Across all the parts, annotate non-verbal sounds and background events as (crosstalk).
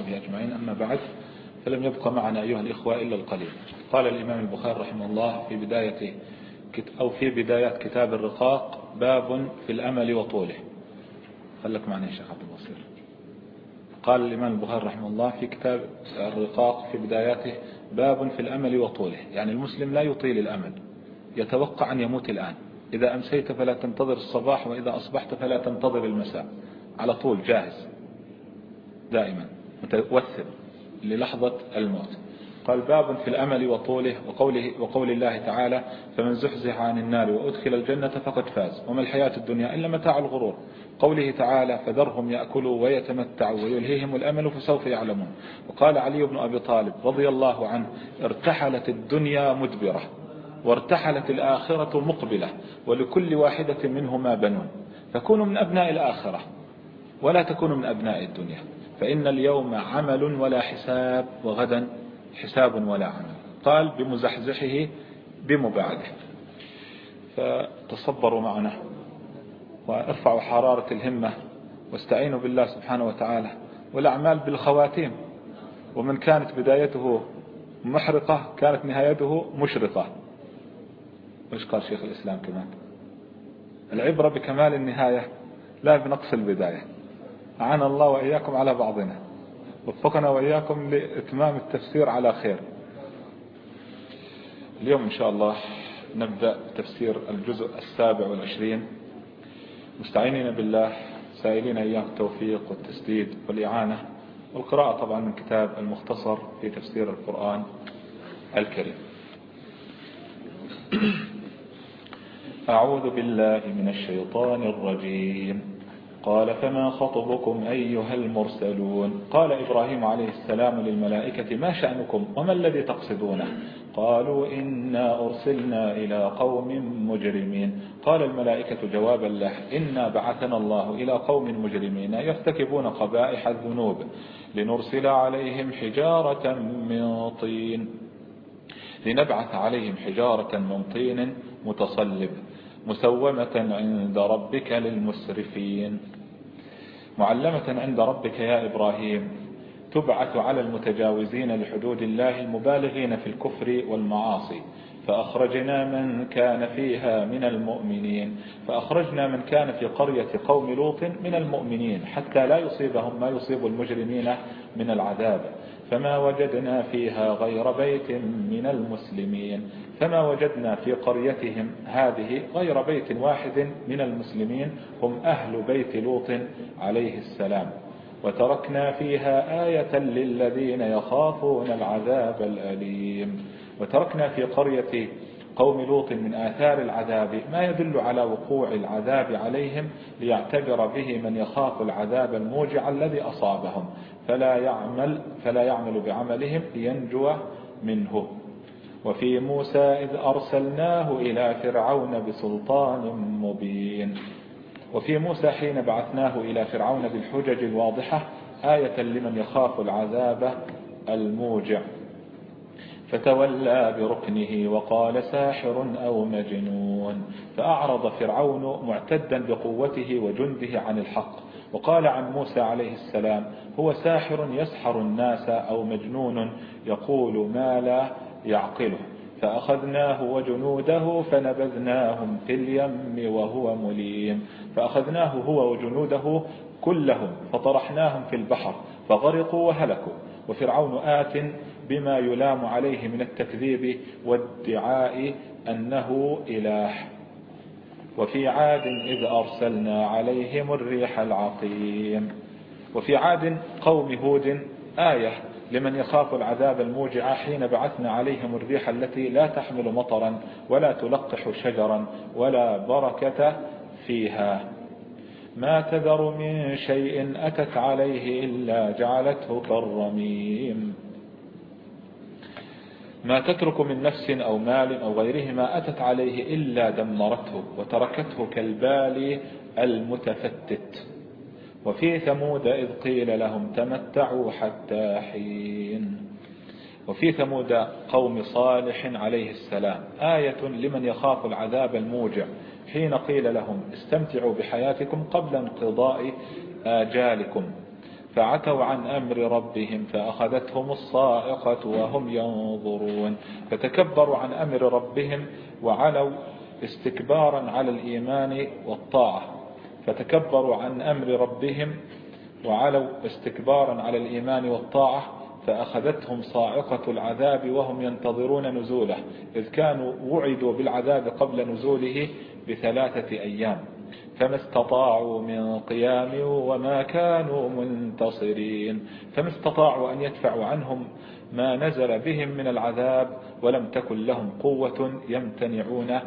وأصحابه أجمعين أما بعد فلم يبقى معنا أيها الإخوة إلا القليل. قال الإمام البخاري رحمه الله في بداية أو في بدايات كتاب الرقاق باب في الأمل وطوله. خلك معنا يا شيخ عبد البصير قال الإمام البخاري رحمه الله في كتاب الرقاق في بداياته باب في الأمل وطوله. يعني المسلم لا يطيل الأمل يتوقع أن يموت الآن. إذا أمسيت فلا تنتظر الصباح وإذا أصبحت فلا تنتظر المساء. على طول جاهز. دائما. متوثب للحظة الموت. قال باب في الأمل وطوله وقوله وقول الله تعالى فمن زحزح عن النار وأدخل الجنة فقد فاز وما الحياة الدنيا إلا متاع الغرور. قوله تعالى فذرهم يأكلوا ويتمتعوا ويلهيهم الأمل فسوف يعلمون. وقال علي بن أبي طالب رضي الله عنه ارتحلت الدنيا مدبرة وارتحلت الآخرة مقبلة ولكل واحدة منهما بنون فكونوا من أبناء الآخرة ولا تكونوا من أبناء الدنيا. فإن اليوم عمل ولا حساب وغدا حساب ولا عمل. قال بمزحزحه بمبعده. فتصبروا معنا وارفعوا حرارة الهمة واستعينوا بالله سبحانه وتعالى. والأعمال بالخواتيم. ومن كانت بدايته محرقة كانت نهايته مشرقة. وإيش قال شيخ الإسلام كمان؟ العبرة بكمال النهاية لا بنقص البداية. أعان الله وإياكم على بعضنا. وفقنا وإياكم لإتمام التفسير على خير. اليوم إن شاء الله نبدأ تفسير الجزء السابع والعشرين. مستعينين بالله سائلين إياه التوفيق والتسديد والإعانة. والقراءة طبعا من كتاب المختصر في تفسير القرآن الكريم. أعوذ بالله من الشيطان الرجيم. قال فما خطبكم أيها المرسلون؟ قال إبراهيم عليه السلام للملائكة ما شأنكم وما الذي تقصدونه? قالوا إنا أرسلنا إلى قوم مجرمين. قال الملائكة جوابا له إنا بعثنا الله إلى قوم مجرمين يرتكبون قبائح الذنوب لنرسل عليهم حجارة من طين. لنبعث عليهم حجارة من طين متصلب. مسومة عند ربك للمسرفين. معلمة عند ربك يا إبراهيم تبعث على المتجاوزين لحدود الله المبالغين في الكفر والمعاصي. فأخرجنا من كان فيها من المؤمنين. فأخرجنا من كان في قرية قوم لوط من المؤمنين حتى لا يصيبهم ما يصيب المجرمين من العذاب. فما وجدنا فيها غير بيت من المسلمين فما وجدنا في قريتهم هذه غير بيت واحد من المسلمين هم أهل بيت لوط عليه السلام. وتركنا فيها آية للذين يخافون العذاب الأليم. وتركنا في قرية قوم لوط من آثار العذاب ما يدل على وقوع العذاب عليهم ليعتبر به من يخاف العذاب الموجع الذي أصابهم. فلا يعمل, فلا يعمل بعملهم لينجو منه. وفي موسى إذ أرسلناه إلى فرعون بسلطان مبين. وفي موسى حين بعثناه إلى فرعون بالحجج الواضحة آية لمن يخاف العذاب الموجع. فتولى بركنه وقال ساحر أو مجنون. فأعرض فرعون معتدا بقوته وجنده عن الحق. وقال عن موسى عليه السلام هو ساحر يسحر الناس أو مجنون يقول ما لا يعقله. فأخذناه وجنوده فنبذناهم في اليم وهو مليم. فأخذناه هو وجنوده كلهم فطرحناهم في البحر فغرقوا وهلكوا. وفرعون آت بما يلام عليه من التكذيب والدعاء أنه إله. وفي عاد إذ أرسلنا عليهم الريح العقيم. وفي عاد قوم هود آية لمن يخاف العذاب الموجع حين بعثنا عليهم الريح التي لا تحمل مطرا ولا تلقح شجرا ولا بركة فيها. ما تذر من شيء أتت عليه إلا جعلته كالرميم. ما تترك من نفس أو مال أو غيرهما أتت عليه إلا دمرته وتركته كالبال المتفتت. وفي ثمود إذ قيل لهم تمتعوا حتى حين. وفي ثمود قوم صالح عليه السلام. آية لمن يخاف العذاب الموجع. حين قيل لهم استمتعوا بحياتكم قبل انقضاء آجالكم. فعتوا عن أمر ربهم فأخذتهم الصائقة وهم ينظرون. فتكبروا عن أمر ربهم وعلوا استكبارا على الإيمان والطاعة. فتكبروا عن أمر ربهم وعلوا استكبارا على الإيمان والطاعة فأخذتهم صاعقة العذاب وهم ينتظرون نزوله. إذ كانوا وعدوا بالعذاب قبل نزوله بثلاثة أيام. فما استطاعوا من قيام وما كانوا منتصرين. فما استطاعوا أن يدفعوا عنهم ما نزل بهم من العذاب ولم تكن لهم قوة يمتنعون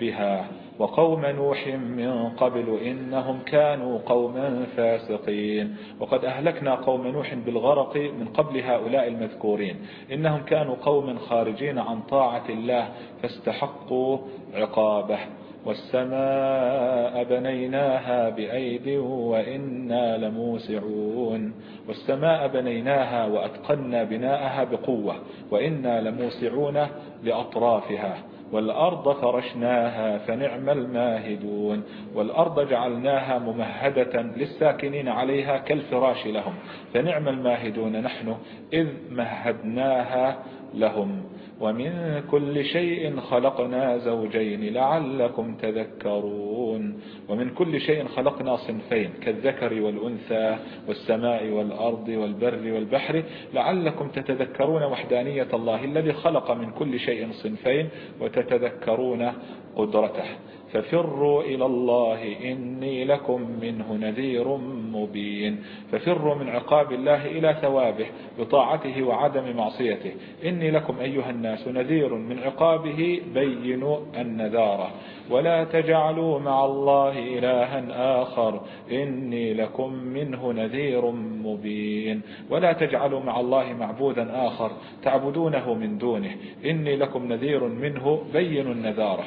بها. وقوم نوح من قبل إنهم كانوا قوما فاسقين. وقد أهلكنا قوم نوح بالغرق من قبل هؤلاء المذكورين. إنهم كانوا قوما خارجين عن طاعة الله فاستحقوا عقابه. والسماء بنيناها بأيد وإنا لموسعون والسماء بنيناها وأتقنا بناءها بقوة وإنا لموسعون لأطرافها والأرض فرشناها فنعم الماهدون والأرض جعلناها ممهدة للساكنين عليها كالفراش لهم فنعم الماهدون نحن إذ مهدناها لهم ومن كل شيء خلقنا زوجين لعلكم تذكرون. ومن كل شيء خلقنا صنفين كالذكر والأنثى والسماء والأرض والبر والبحر لعلكم تتذكرون وحدانية الله الذي خلق من كل شيء صنفين وتتذكرون قدرته. ففروا إلى الله إني لكم منه نذير مبين. ففروا من عقاب الله إلى ثوابه بطاعته وعدم معصيته. إني لكم أيها الناس نذير من عقابه بينوا النذارة. ولا تجعلوا مع الله إلها آخر. إني لكم منه نذير مبين. ولا تجعلوا مع الله معبودا آخر. تعبدونه من دونه. إني لكم نذير منه بينوا النذارة.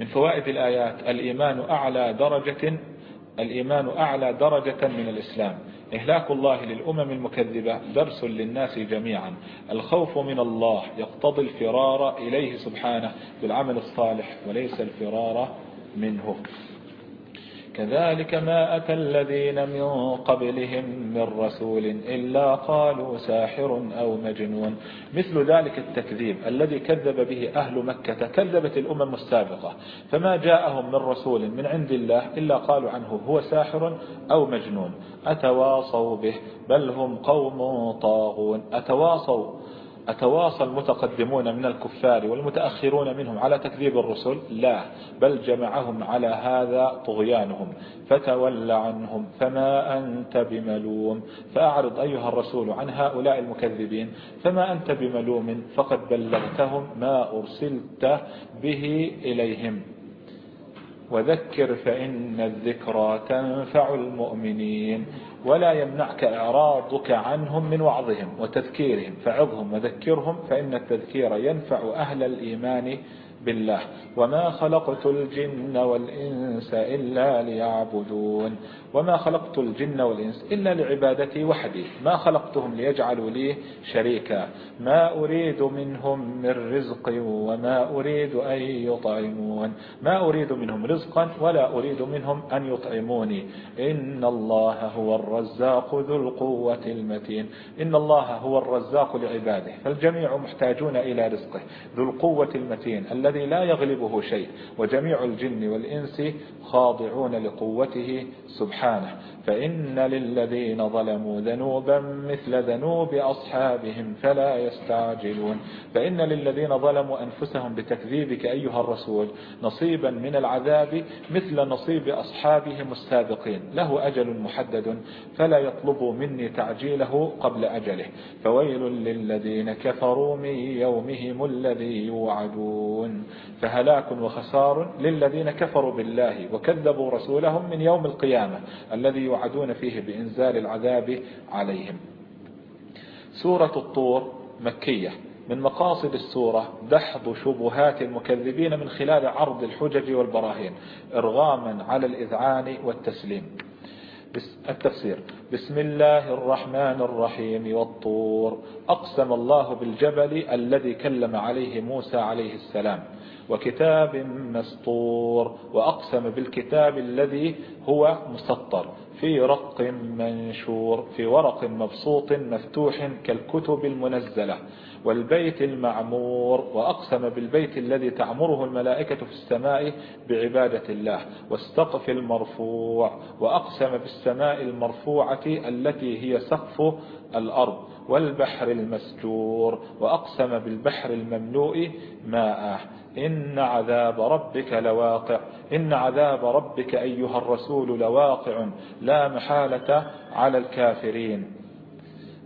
من فوائد الآيات الإيمان أعلى درجة الإيمان أعلى درجة من الإسلام. إهلاك الله للأمم المكذبة درس للناس جميعا. الخوف من الله يقتضي الفرار إليه سبحانه بالعمل الصالح وليس الفرار منه. كذلك ما أتى الذين من قبلهم من رسول إلا قالوا ساحر أو مجنون. مثل ذلك التكذيب الذي كذب به أهل مكة كذبت الأمم السابقة. فما جاءهم من رسول من عند الله إلا قالوا عنه هو ساحر أو مجنون. أتواصوا به بل هم قوم طاغون. أتواصوا أتواصى المتقدمون من الكفار والمتأخرون منهم على تكذيب الرسل؟ لا بل جمعهم على هذا طغيانهم فتول عنهم فما أنت بملوم؟ فأعرض أيها الرسول عن هؤلاء المكذبين فما أنت بملوم؟ فقد بلغتهم ما أرسلت به إليهم. وذكر فإن الذكرى تنفع المؤمنين. ولا يمنعك إعراضك عنهم من وعظهم وتذكيرهم فعظهم وذكرهم فإن التذكير ينفع أهل الإيمان بالله. وما خلقت الجن والإنس إلا ليعبدون. وما خلقت الجن والإنس إلا لعبادتي وحدي. ما خلقتهم ليجعلوا لي شريكا. ما أريد منهم من رزق وما أريد أن يطعمون. ما أريد منهم رزقا ولا أريد منهم أن يطعموني إن الله هو الرزاق ذو القوة المتين. إن الله هو الرزاق لعباده. فالجميع محتاجون إلى رزقه. ذو القوة المتين. الذي لا يغلبه شيء وجميع الجن والإنس خاضعون لقوته سبحانه. فإن للذين ظلموا ذنوبا مثل ذنوب أصحابهم فلا يستعجلون. فإن للذين ظلموا أنفسهم بتكذيبك أيها الرسول نصيبا من العذاب مثل نصيب أصحابهم السابقين. له أجل محدد فلا يطلبوا مني تعجيله قبل أجله. فويل للذين كفروا من يومهم الذي يوعدون. فهلاك وخسار للذين كفروا بالله وكذبوا رسولهم من يوم القيامة الذي يوعدون فيه بإنزال العذاب عليهم. سورة الطور مكية. من مقاصد السورة دحض شبهات المكذبين من خلال عرض الحجج والبراهين إرغاما على الإذعان والتسليم. التفسير. بسم الله الرحمن الرحيم والطور. أقسم الله بالجبل الذي كلم عليه موسى عليه السلام. وكتاب مسطور. وأقسم بالكتاب الذي هو مسطر. في رق منشور. في ورق مبسوط مفتوح كالكتب المنزلة. والبيت المعمور وأقسم بالبيت الذي تعمره الملائكة في السماء بعبادة الله والسقف المرفوع وأقسم بالسماء المرفوعة التي هي سقف الأرض والبحر المسجور وأقسم بالبحر المملوء ماءه. إن عذاب ربك لواقع إن عذاب ربك أيها الرسول لواقع لا محالة على الكافرين.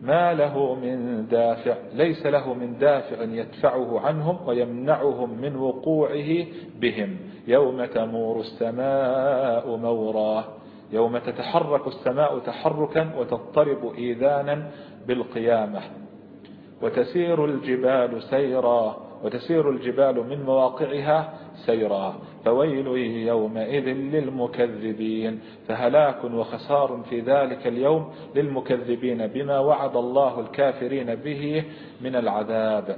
ما له من دافع ليس له من دافع يدفعه عنهم ويمنعهم من وقوعه بهم. يوم تمور السماء مورا يوم تتحرك السماء تحركا وتضطرب إيذانا بالقيامة. وتسير الجبال سيرا وتسير الجبال من مواقعها سيرا. فويل يومئذ للمكذبين فهلاك وخسار في ذلك اليوم للمكذبين بما وعد الله الكافرين به من العذاب.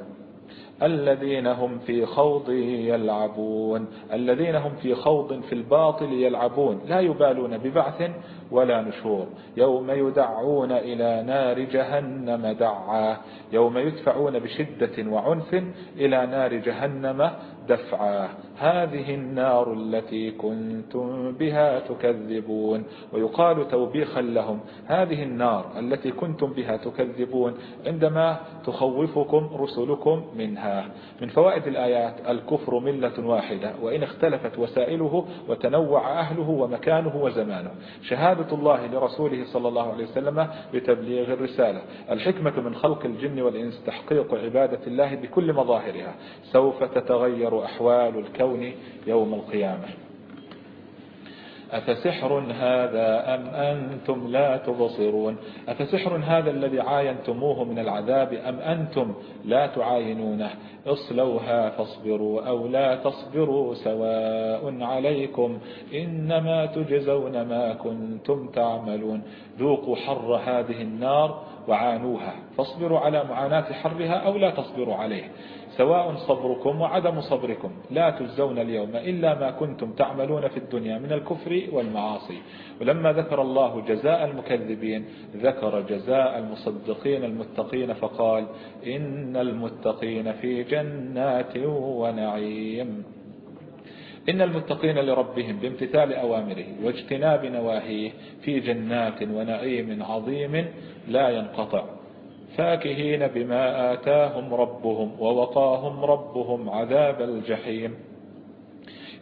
الذين هم في خوض يلعبون. الذين هم في خوض في الباطل يلعبون. لا يبالون ببعث ولا نشور. يوم يدعون إلى نار جهنم دعا. يوم يدفعون بشدة وعنف إلى نار جهنم دفعا. هذه النار التي كنتم بها تكذبون. ويقال توبيخا لهم هذه النار التي كنتم بها تكذبون عندما تخوفكم رسلكم منها. من فوائد الآيات الكفر ملة واحدة وإن اختلفت وسائله وتنوع أهله ومكانه وزمانه. شهادة الله لرسوله صلى الله عليه وسلم بتبليغ الرسالة. الحكمة من خلق الجن والإنس تحقيق عبادة الله بكل مظاهرها. سوف تتغير أحوال الكون يوم القيامة. أفسحر هذا أم أنتم لا تبصرون؟ أفسحر هذا الذي عاينتموه من العذاب أم أنتم لا تعاينونه؟ اصلوها فاصبروا أو لا تصبروا سواء عليكم إنما تجزون ما كنتم تعملون. ذوقوا حر هذه النار وعانوها. فاصبروا على معاناة حرها أو لا تصبروا عليه. سواء صبركم وعدم صبركم. لا تجزون اليوم إلا ما كنتم تعملون في الدنيا من الكفر والمعاصي. ولما ذكر الله جزاء المكذبين ذكر جزاء المصدقين المتقين فقال إن المتقين في جنات ونعيم. إن المتقين لربهم بامتثال أوامره واجتناب نواهيه في جنات ونعيم عظيم لا ينقطع. فاكهين بما آتاهم ربهم ووقاهم ربهم عذاب الجحيم.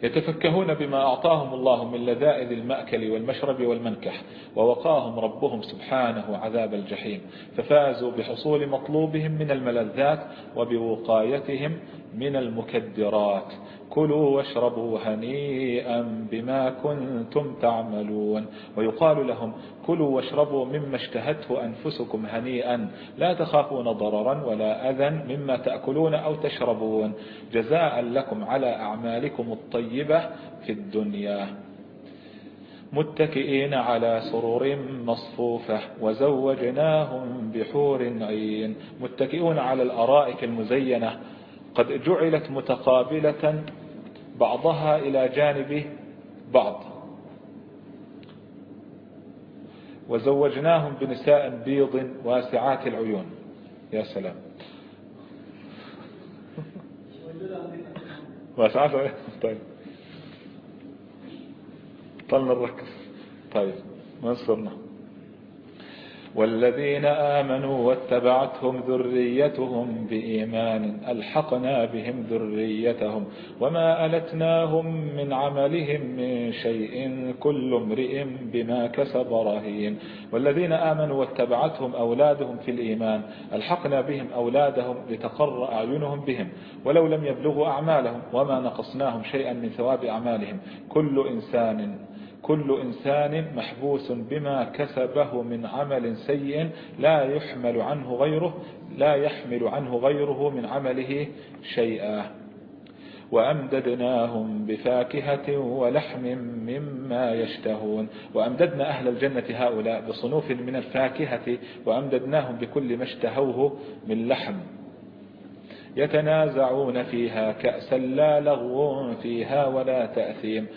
يتفكهون بما أعطاهم الله من لذائذ المأكل والمشرب والمنكح ووقاهم ربهم سبحانه عذاب الجحيم. ففازوا بحصول مطلوبهم من الملذات وبوقايتهم من المكدرات. كلوا واشربوا هنيئا بما كنتم تعملون. ويقال لهم كلوا واشربوا مما اشتهته أنفسكم هنيئا لا تخافون ضررا ولا أذى مما تأكلون أو تشربون. جزاء لكم على أعمالكم الطيبة في الدنيا. متكئين على سرور مصفوفة وزوجناهم بحور عين. متكئون على الأرائك المزينة قد جعلت متقابلة بعضها إلى جانب بعض. وزوجناهم بنساء بيض واسعات العيون. يا سلام. واسعات العيون. طيب. طلنا الركز طيب. ما صرنا. والذين آمنوا واتبعتهم ذريتهم بإيمان ألحقنا بهم ذريتهم. وما ألتناهم من عملهم من شيء كل امرئ بما كسب رهين. والذين آمنوا واتبعتهم أولادهم في الإيمان ألحقنا بهم أولادهم لتقر أعينهم بهم. ولو لم يبلغوا أعمالهم وما نقصناهم شيئا من ثواب أعمالهم. كل إنسان كل إنسان محبوس بما كسبه من عمل سيء لا يحمل عنه غيره لا يحمل عنه غيره من عمله شيئا. وأمددناهم بفاكهة ولحم مما يشتهون. وأمددنا أهل الجنة هؤلاء بصنوف من الفاكهة وأمددناهم بكل ما اشتهوه من لحم. يتنازعون فيها كأسا لا لغو فيها ولا تأثيم.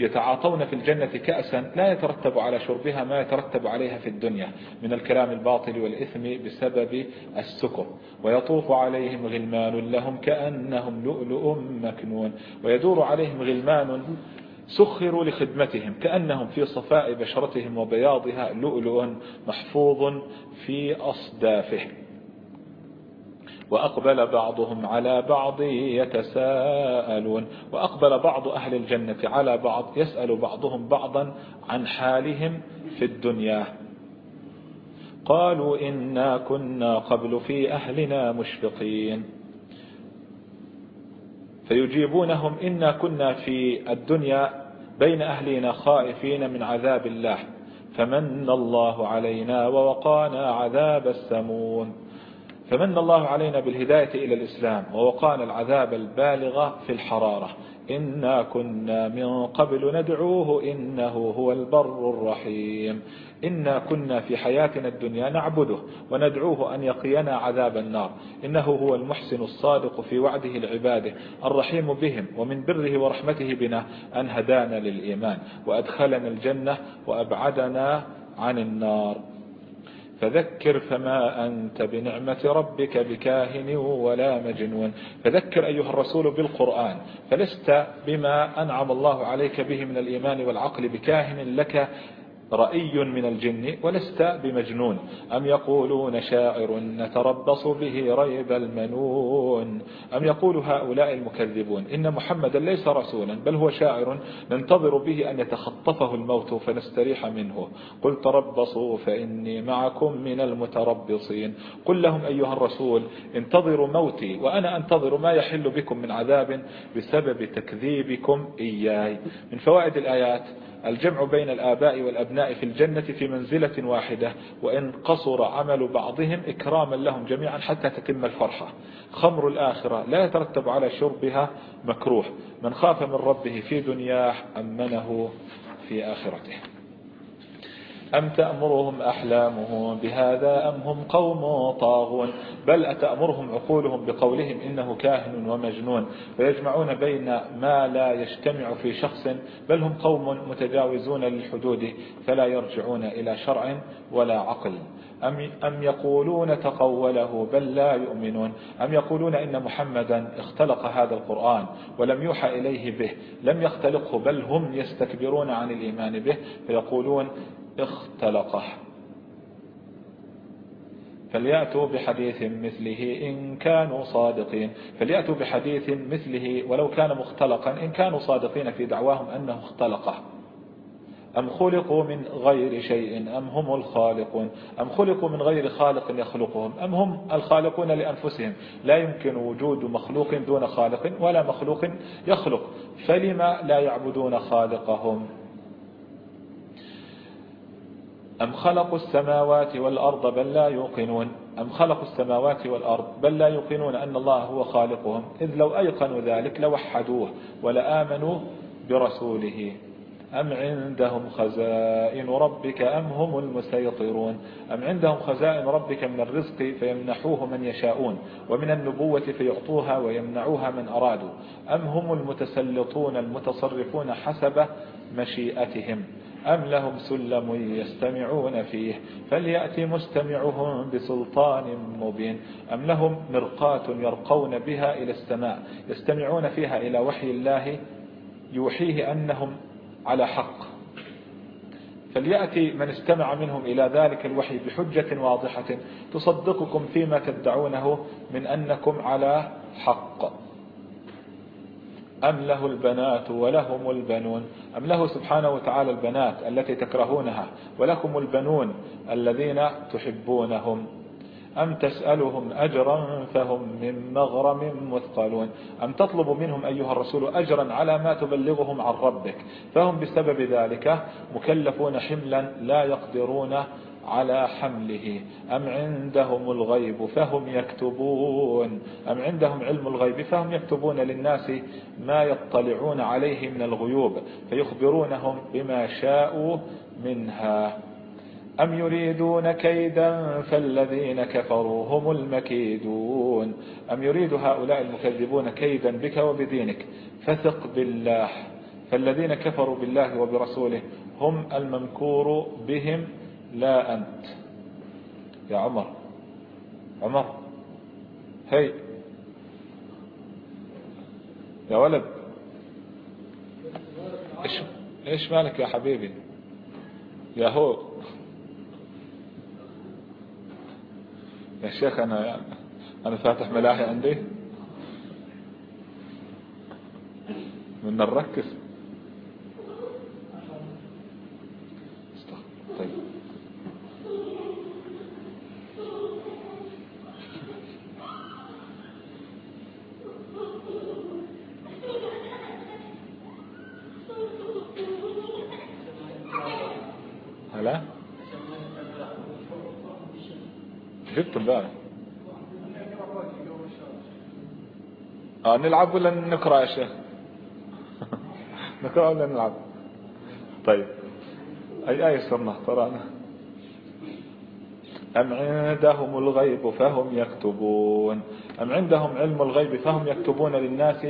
يتعاطون في الجنة كأسا لا يترتب على شربها ما يترتب عليها في الدنيا من الكلام الباطل والإثم بسبب السكر. ويطوف عليهم غلمان لهم كأنهم لؤلؤ مكنون. ويدور عليهم غلمان سخروا لخدمتهم كأنهم في صفاء بشرتهم وبياضها لؤلؤ محفوظ في أصدافه. وأقبل بعضهم على بعض يتساءلون وأقبل بعض أهل الجنة على بعض يسأل بعضهم بعضا عن حالهم في الدنيا. قالوا إنا كنا قبل في أهلنا مشفقين. فيجيبونهم إنا كنا في الدنيا بين أهلنا خائفين من عذاب الله فمن الله علينا ووقانا عذاب السمون فمن الله علينا بالهداية إلى الإسلام ووقانا العذاب البالغ في الحرارة. إنا كنا من قبل ندعوه إنه هو البر الرحيم. إنا كنا في حياتنا الدنيا نعبده وندعوه أن يقينا عذاب النار. إنه هو المحسن الصادق في وعده العباده الرحيم بهم ومن بره ورحمته بنا أن هدانا للإيمان وأدخلنا الجنة وأبعدنا عن النار. فذكر فما أنت بنعمة ربك بكاهن ولا مجنون. فذكر أيها الرسول بالقرآن. فلست بما أنعم الله عليك به من الإيمان والعقل بكاهن لك رأي من الجن ولست بمجنون. أم يقولون شاعر نتربص به ريب المنون. أم يقول هؤلاء المكذبون إن محمدا ليس رسولا بل هو شاعر ننتظر به أن يتخطفه الموت فنستريح منه. قل تربصوا فإني معكم من المتربصين. قل لهم أيها الرسول انتظروا موتي وأنا أنتظر ما يحل بكم من عذاب بسبب تكذيبكم إياي. من فوائد الآيات الجمع بين الآباء والأبناء في الجنة في منزلة واحدة وإن قصر عمل بعضهم إكراما لهم جميعا حتى تتم الفرحة. خمر الآخرة لا يترتب على شربها مكروه. من خاف من ربه في دنياه أمنه في آخرته. أم تأمرهم أحلامهم بهذا أم هم قوم طاغون؟ بل أتأمرهم عقولهم بقولهم إنه كاهن ومجنون؟ ويجمعون بين ما لا يجتمع في شخص بل هم قوم متجاوزون للحدود فلا يرجعون إلى شرع ولا عقل. أم, أم يقولون تقوله بل لا يؤمنون أم يقولون إن محمدا اختلق هذا القرآن ولم يوحى إليه به لم يختلقه بل هم يستكبرون عن الإيمان به فيقولون اختلقه فليأتوا بحديث مثله إن كانوا صادقين فليأتوا بحديث مثله ولو كان مختلقا إن كانوا صادقين في دعواهم أنه اختلقه أم خلقوا من غير شيء؟ أم هم الخالقون؟ أم خلقوا من غير خالق يخلقهم؟ أم هم الخالقون لأنفسهم؟ لا يمكن وجود مخلوق دون خالق ولا مخلوق يخلق. فلما لا يعبدون خالقهم؟ أم خلقوا السماوات والأرض بل لا يوقنون؟ أم خلقوا السماوات والأرض بل لا يوقنون أن الله هو خالقهم؟ إذ لو أيقنوا ذلك لوحدوه ولآمنوا برسوله. أم عندهم خزائن ربك أم هم المسيطرون؟ أم عندهم خزائن ربك من الرزق فيمنحوه من يشاءون ومن النبوة فيعطوها ويمنعوها من أرادوا أم هم المتسلطون المتصرفون حسب مشيئتهم أم لهم سلم يستمعون فيه فليأتي مستمعهم بسلطان مبين أم لهم مرقاة يرقون بها إلى السماء يستمعون فيها إلى وحي الله يوحيه أنهم على حق. فليأتي من استمع منهم إلى ذلك الوحي بحجة واضحة تصدقكم فيما تدعونه من أنكم على حق. أم له البنات ولهم البنون؟ أم له سبحانه وتعالى البنات التي تكرهونها ولكم البنون الذين تحبونهم؟ أم تسألهم أجرا فهم من مغرم مثقلون؟ أم تطلب منهم أيها الرسول أجرا على ما تبلغهم عن ربك؟ فهم بسبب ذلك مكلفون حملا لا يقدرون على حمله. أم عندهم الغيب فهم يكتبون؟ أم عندهم علم الغيب فهم يكتبون للناس ما يطلعون عليه من الغيوب فيخبرونهم بما شاءوا منها. أم يريدون كيدا فالذين كفروا هم المكيدون. أم يريد هؤلاء المكذبون كيدا بك وبدينك؟ فثق بالله. فالذين كفروا بالله وبرسوله هم الممكور بهم. لا أنت. يا عمر. عمر. هي. يا ولد. إيش إيش مالك يا حبيبي؟ يا هو يا شيخ أنا أنا فاتح ملاهي عندي. من نركز آه نلعب ولا نقرأ يا شيخ؟ (laughs) نقرأ ولا نلعب؟ طيب. أي آية صرنا قرأنا أم عندهم الغيب فهم يكتبون. أم عندهم علم الغيب فهم يكتبون للناس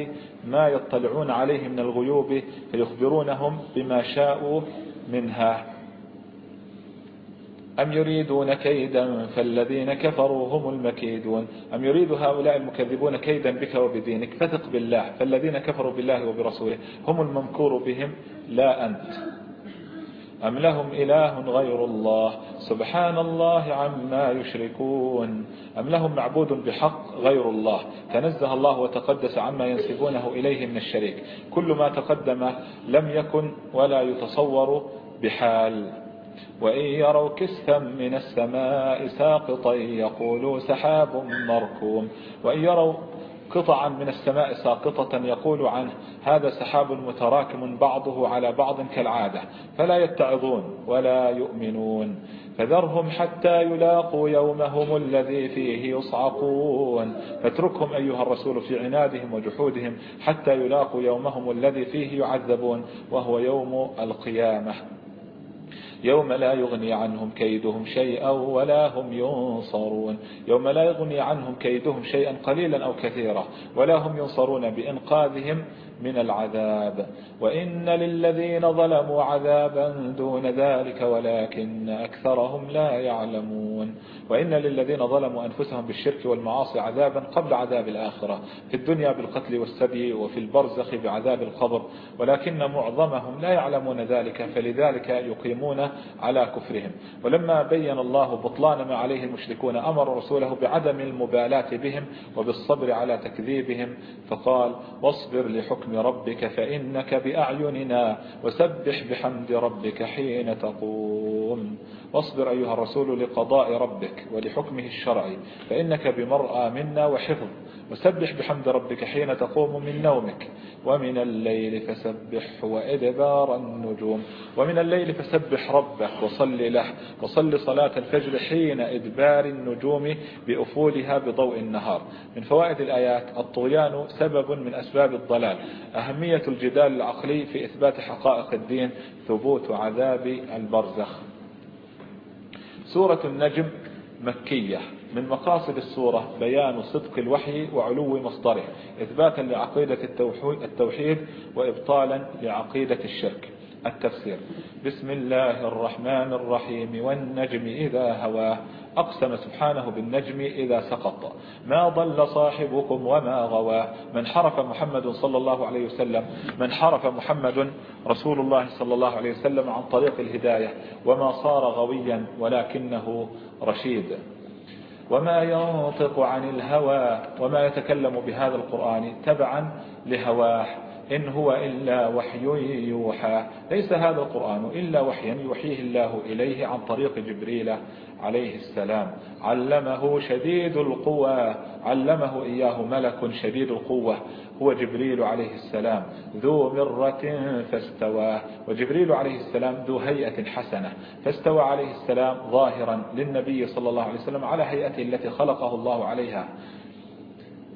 ما يطلعون عليه من الغيوب فيخبرونهم بما شاءوا منها. أم يريدون كيدا فالذين كفروا هم المكيدون؟ أم يريد هؤلاء المكذبون كيدا بك وبدينك؟ فثق بالله فالذين كفروا بالله وبرسوله هم الممكور بهم؟ لا أنت. أم لهم إله غير الله؟ سبحان الله عما يشركون. أم لهم معبود بحق غير الله؟ تنزه الله وتقدس عما ينسبونه إليه من الشريك. كل ما تقدم لم يكن ولا يتصور بحال. وإن يروا كسفا من السماء ساقطا يقولوا سحاب مركوم. وإن يروا قطعا من السماء ساقطة يقول عنه هذا سحاب متراكم بعضه على بعض كالعادة فلا يتعظون ولا يؤمنون. فذرهم حتى يلاقوا يومهم الذي فيه يصعقون. فاتركهم أيها الرسول في عنادهم وجحودهم حتى يلاقوا يومهم الذي فيه يعذبون وهو يوم القيامة. يوم لا يغني عنهم كيدهم شيئا ولا هم ينصرون. يوم لا يغني عنهم كيدهم شيئا قليلا أو كثيرا ولا هم ينصرون بإنقاذهم من العذاب. وإن للذين ظلموا عذابا دون ذلك ولكن أكثرهم لا يعلمون. وإن للذين ظلموا أنفسهم بالشرك والمعاصي عذابا قبل عذاب الآخرة في الدنيا بالقتل والسبي وفي البرزخ بعذاب القبر. ولكن معظمهم لا يعلمون ذلك فلذلك يقيمون على كفرهم. ولما بين الله بطلان ما عليه المشركون أمر رسوله بعدم المبالاة بهم وبالصبر على تكذيبهم فقال واصبر لحكم ربك فإنك بأعيننا وسبح بحمد ربك حين تقوم. واصبر أيها الرسول لقضاء ربك ولحكمه الشرعي فإنك بمرأى منا وحفظ. وسبح بحمد ربك حين تقوم من نومك. ومن الليل فسبح وإدبار النجوم. ومن الليل فسبح ربك وصل له. وصل صلاة الفجر حين إدبار النجوم بأفولها بضوء النهار. من فوائد الآيات الطغيان سبب من أسباب الضلال. أهمية الجدال العقلي في إثبات حقائق الدين ثبوت عذاب البرزخ. سورة النجم مكية. من مقاصد السورة بيان صدق الوحي وعلو مصدره إثباتا لعقيدة التوحيد وإبطالا لعقيدة الشرك. التفسير بسم الله الرحمن الرحيم والنجم إذا هواه. أقسم سبحانه بالنجم إذا سقط. ما ضل صاحبكم وما غوى. من حرف محمد صلى الله عليه وسلم من حرف محمد رسول الله صلى الله عليه وسلم عن طريق الهداية. وما صار غويا ولكنه رشيد. وما ينطق عن الهوى وما يتكلم بهذا القرآن تبعا لهواه. إن هو إلا وحي يوحى. ليس هذا القرآن إلا وحيا يوحيه الله إليه عن طريق جبريل عليه السلام. علمه شديد القوى. علمه إياه ملك شديد القوة. هو جبريل عليه السلام. ذو مرة فاستوى. وجبريل عليه السلام ذو هيئة حسنة. فاستوى عليه السلام ظاهرا للنبي صلى الله عليه وسلم على هيئته التي خلقه الله عليها.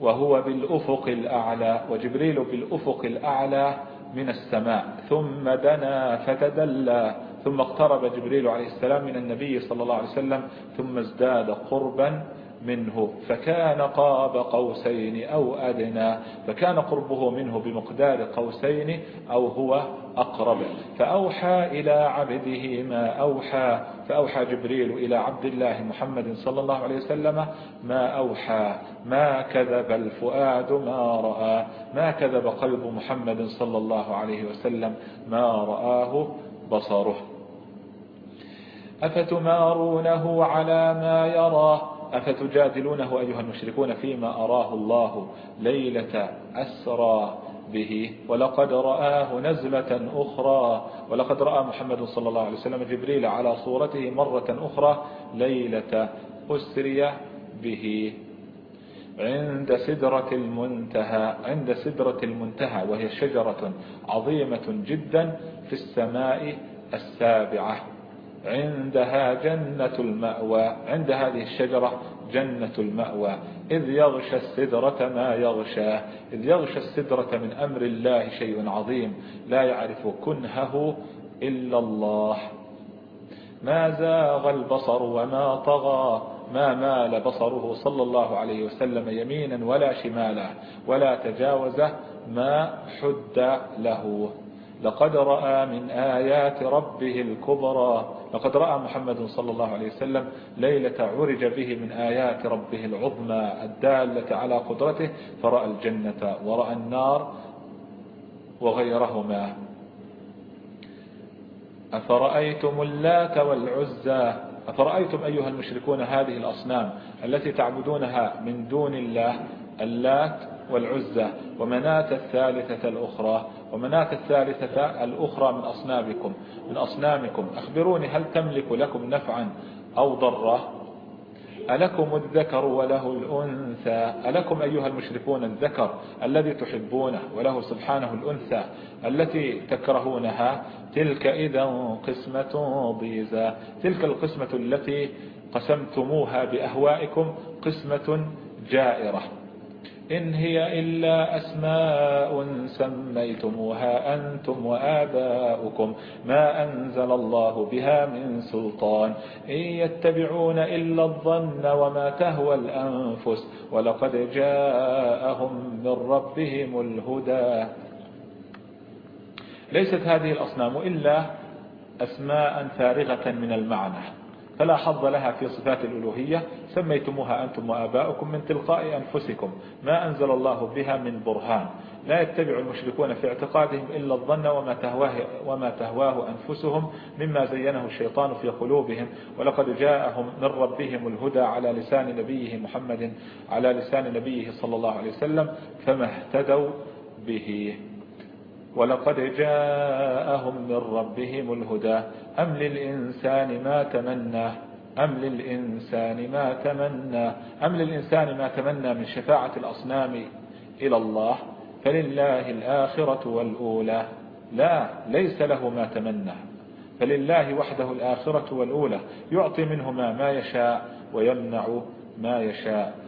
وهو بالأفق الأعلى وجبريل بالأفق الأعلى من السماء. ثم دنا فتدلى ثم اقترب جبريل عليه السلام من النبي صلى الله عليه وسلم ثم ازداد قربا منه فكان قاب قوسين أو أدنى فكان قربه منه بمقدار قوسين أو هو أقرب. فأوحى إلى عبده ما أوحى فأوحى جبريل إلى عبد الله محمد صلى الله عليه وسلم ما أوحى. ما كذب الفؤاد ما رأى ما كذب قلب محمد صلى الله عليه وسلم ما رآه بصره. أفتمارونه على ما يرى؟ أفتجادلونه أيها المشركون فيما أراه الله ليلة أسرى به؟ ولقد رآه نزلة أخرى. ولقد رأى محمد صلى الله عليه وسلم جبريل على صورته مرة أخرى ليلة أسري به. عند سدرة المنتهى عند سدرة المنتهى وهي شجرة عظيمة جدا في السماء السابعة. عندها جنة المأوى عند هذه الشجرة جنة المأوى. إذ يغشى السدرة ما يغشى إذ يغشى السدرة من أمر الله شيء عظيم. لا يعرف كنهه إلا الله. ما زاغ البصر وما طغى ما مال بصره صلى الله عليه وسلم يمينا ولا شمالا ولا تجاوز ما حد له. لقد رأى من آيات ربه الكبرى لقد رأى محمد صلى الله عليه وسلم ليلة عرج به من آيات ربه العظمى الدالة على قدرته فرأى الجنة ورأى النار وغيرهما. أفرأيتم اللات والعزى؟ أفرأيتم أيها المشركون هذه الأصنام التي تعبدونها من دون الله؟ اللات والعزى ومناة الثالثة الأخرى ومناة الثالثة الأخرى من أصنامكم من أصنامكم. أخبروني هل تملك لكم نفعا أو ضرا؟ ألكم الذكر وله الأنثى؟ ألكم أيها المشركون الذكر الذي تحبونه وله سبحانه الأنثى التي تكرهونها؟ تلك إذا قسمة ضيزى. تلك القسمة التي قسمتموها بأهوائكم قسمة جائرة. إن هي إلا أسماء سميتموها أنتم وآباؤكم ما أنزل الله بها من سلطان. إن يتبعون إلا الظن وما تهوى الأنفس ولقد جاءهم من ربهم الهدى. ليست هذه الأصنام إلا أسماء فارغة من المعنى. فلا حظ لها في صفات الألوهية سميتموها أنتم وآباؤكم من تلقاء أنفسكم. ما أنزل الله بها من برهان. لا يتبع المشركون في اعتقادهم إلا الظن وما تهواه, وما تهواه أنفسهم مما زينه الشيطان في قلوبهم. ولقد جاءهم من ربهم الهدى على لسان نبيه محمد على لسان نبيه صلى الله عليه وسلم فما اهتدوا به. ولقد جاءهم من ربهم الهدى. أم للإنسان ما تمنى؟ أم للإنسان ما تمنى؟ أم للإنسان ما تمنى من شفاعة الأصنام إلى الله؟ فلله الآخرة والأولى. لا ليس له ما تمنى. فلله وحده الآخرة والأولى. يعطي منهما ما يشاء ويمنع ما يشاء.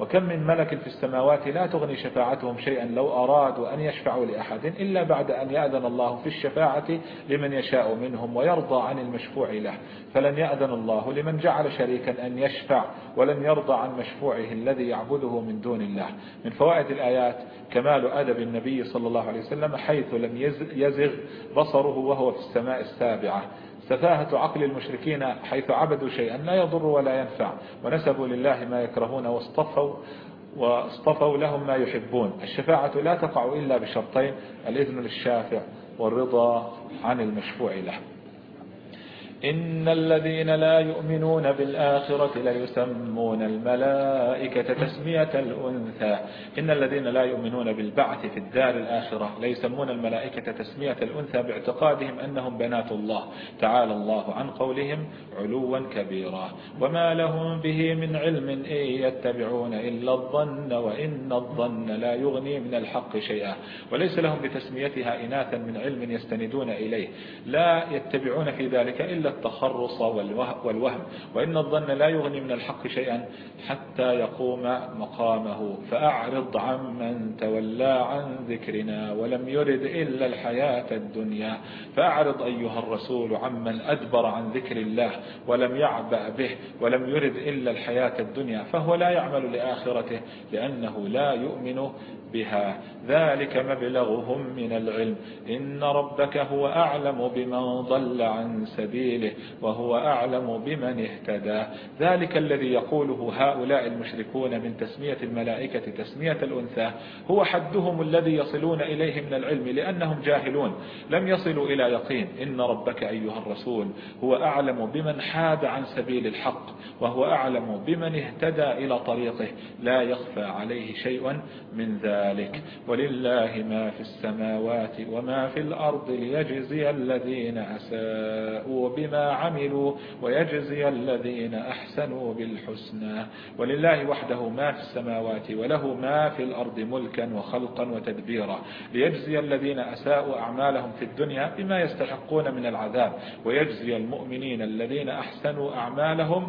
وكم من ملك في السماوات لا تغني شفاعتهم شيئا لو أرادوا أن يشفعوا لأحد إلا بعد أن يأذن الله في الشفاعة لمن يشاء منهم ويرضى عن المشفوع له. فلن يأذن الله لمن جعل شريكا أن يشفع ولن يرضى عن مشفوعه الذي يعبده من دون الله. من فوائد الآيات كمال أدب النبي صلى الله عليه وسلم حيث لم يزغ بصره وهو في السماء السابعة. سفاهة عقل المشركين حيث عبدوا شيئا لا يضر ولا ينفع ونسبوا لله ما يكرهون واصطفوا واصطفوا لهم ما يحبون. الشفاعة لا تقع إلا بشرطين الإذن للشافع والرضا عن المشفوع له. إن الذين لا يؤمنون بالآخرة ليسمون الملائكة تسمية الأنثى. إن الذين لا يؤمنون بالبعث في الدار الآخرة ليسمون الملائكة تسمية الأنثى باعتقادهم أنهم بنات الله. تعالى الله عن قولهم علوا كبيرا. وما لهم به من علم إن يتبعون إلا الظن وإن الظن لا يغني من الحق شيئا. وليس لهم بتسميتها إناثا من علم يستندون إليه. لا يتبعون في ذلك إلا التخرص والوهم. وإن الظن لا يغني من الحق شيئا حتى يقوم مقامه. فأعرض عمن تولى عن ذكرنا ولم يرد إلا الحياة الدنيا. فأعرض أيها الرسول عمن أدبر عن ذكر الله ولم يعبأ به ولم يرد إلا الحياة الدنيا. فهو لا يعمل لآخرته لأنه لا يؤمن بها. ذلك مبلغهم من العلم. إن ربك هو أعلم بمن ضل عن سبيله وهو أعلم بمن اهتدى. ذلك الذي يقوله هؤلاء المشركون من تسمية الملائكة تسمية الأنثى. هو حدهم الذي يصلون إليه من العلم لأنهم جاهلون. لم يصلوا إلى يقين. إن ربك أيها الرسول هو أعلم بمن حاد عن سبيل الحق وهو أعلم بمن اهتدى إلى طريقه. لا يخفى عليه شيء من ذلك. ولله ما في السماوات وما في الأرض ليجزي الذين أساءوا بما عملوا ويجزي الذين أحسنوا بالحسنى. ولله وحده ما في السماوات وله ما في الأرض ملكا وخلقا وتدبيرا. ليجزي الذين أساءوا أعمالهم في الدنيا بما يستحقون من العذاب. ويجزي المؤمنين الذين أحسنوا أعمالهم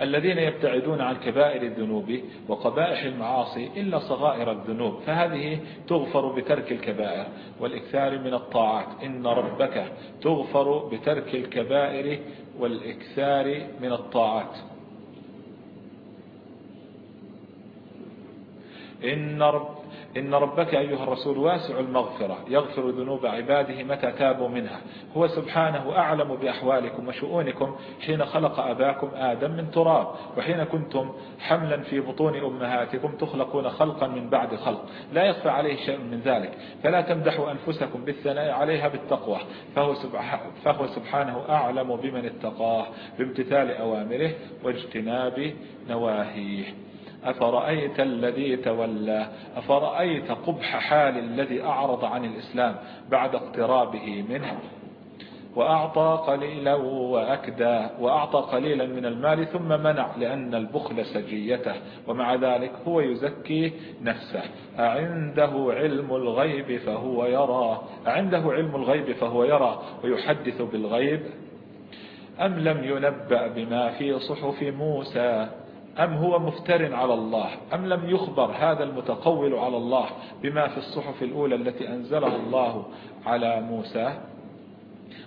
الذين يبتعدون عن كبائر الذنوب وقبائح المعاصي إلا صغائر الذنوب فهذه تغفر بترك الكبائر. والإكثار من الطاعات إن ربك تغفر بترك الكبائر والإكثار من الطاعات. إن رب إن ربك أيها الرسول واسع المغفرة يغفر ذنوب عباده متى تابوا منها. هو سبحانه أعلم بأحوالكم وشؤونكم حين خلق أباكم آدم من تراب وحين كنتم حملا في بطون أمهاتكم تخلقون خلقا من بعد خلق. لا يخفى عليه شيء من ذلك. فلا تمدحوا أنفسكم بالثناء عليها بالتقوى. فهو, فهو سبحانه أعلم بمن اتقاه بامتثال أوامره واجتناب نواهيه. أفرأيت الذي تولى؟ أفرأيت قبح حال الذي أعرض عن الإسلام بعد اقترابه منه؟ وأعطى قليلا وأكدى وأعطى قليلا من المال ثم منع لأن البخل سجيته ومع ذلك هو يزكي نفسه. أعنده علم الغيب فهو يرى أعنده علم الغيب فهو يرى ويحدث بالغيب. أم لم ينبأ بما في صحف موسى؟ أم هو مفتر على الله؟ أم لم يخبر هذا المتقول على الله بما في الصحف الأولى التي أنزلها الله على موسى؟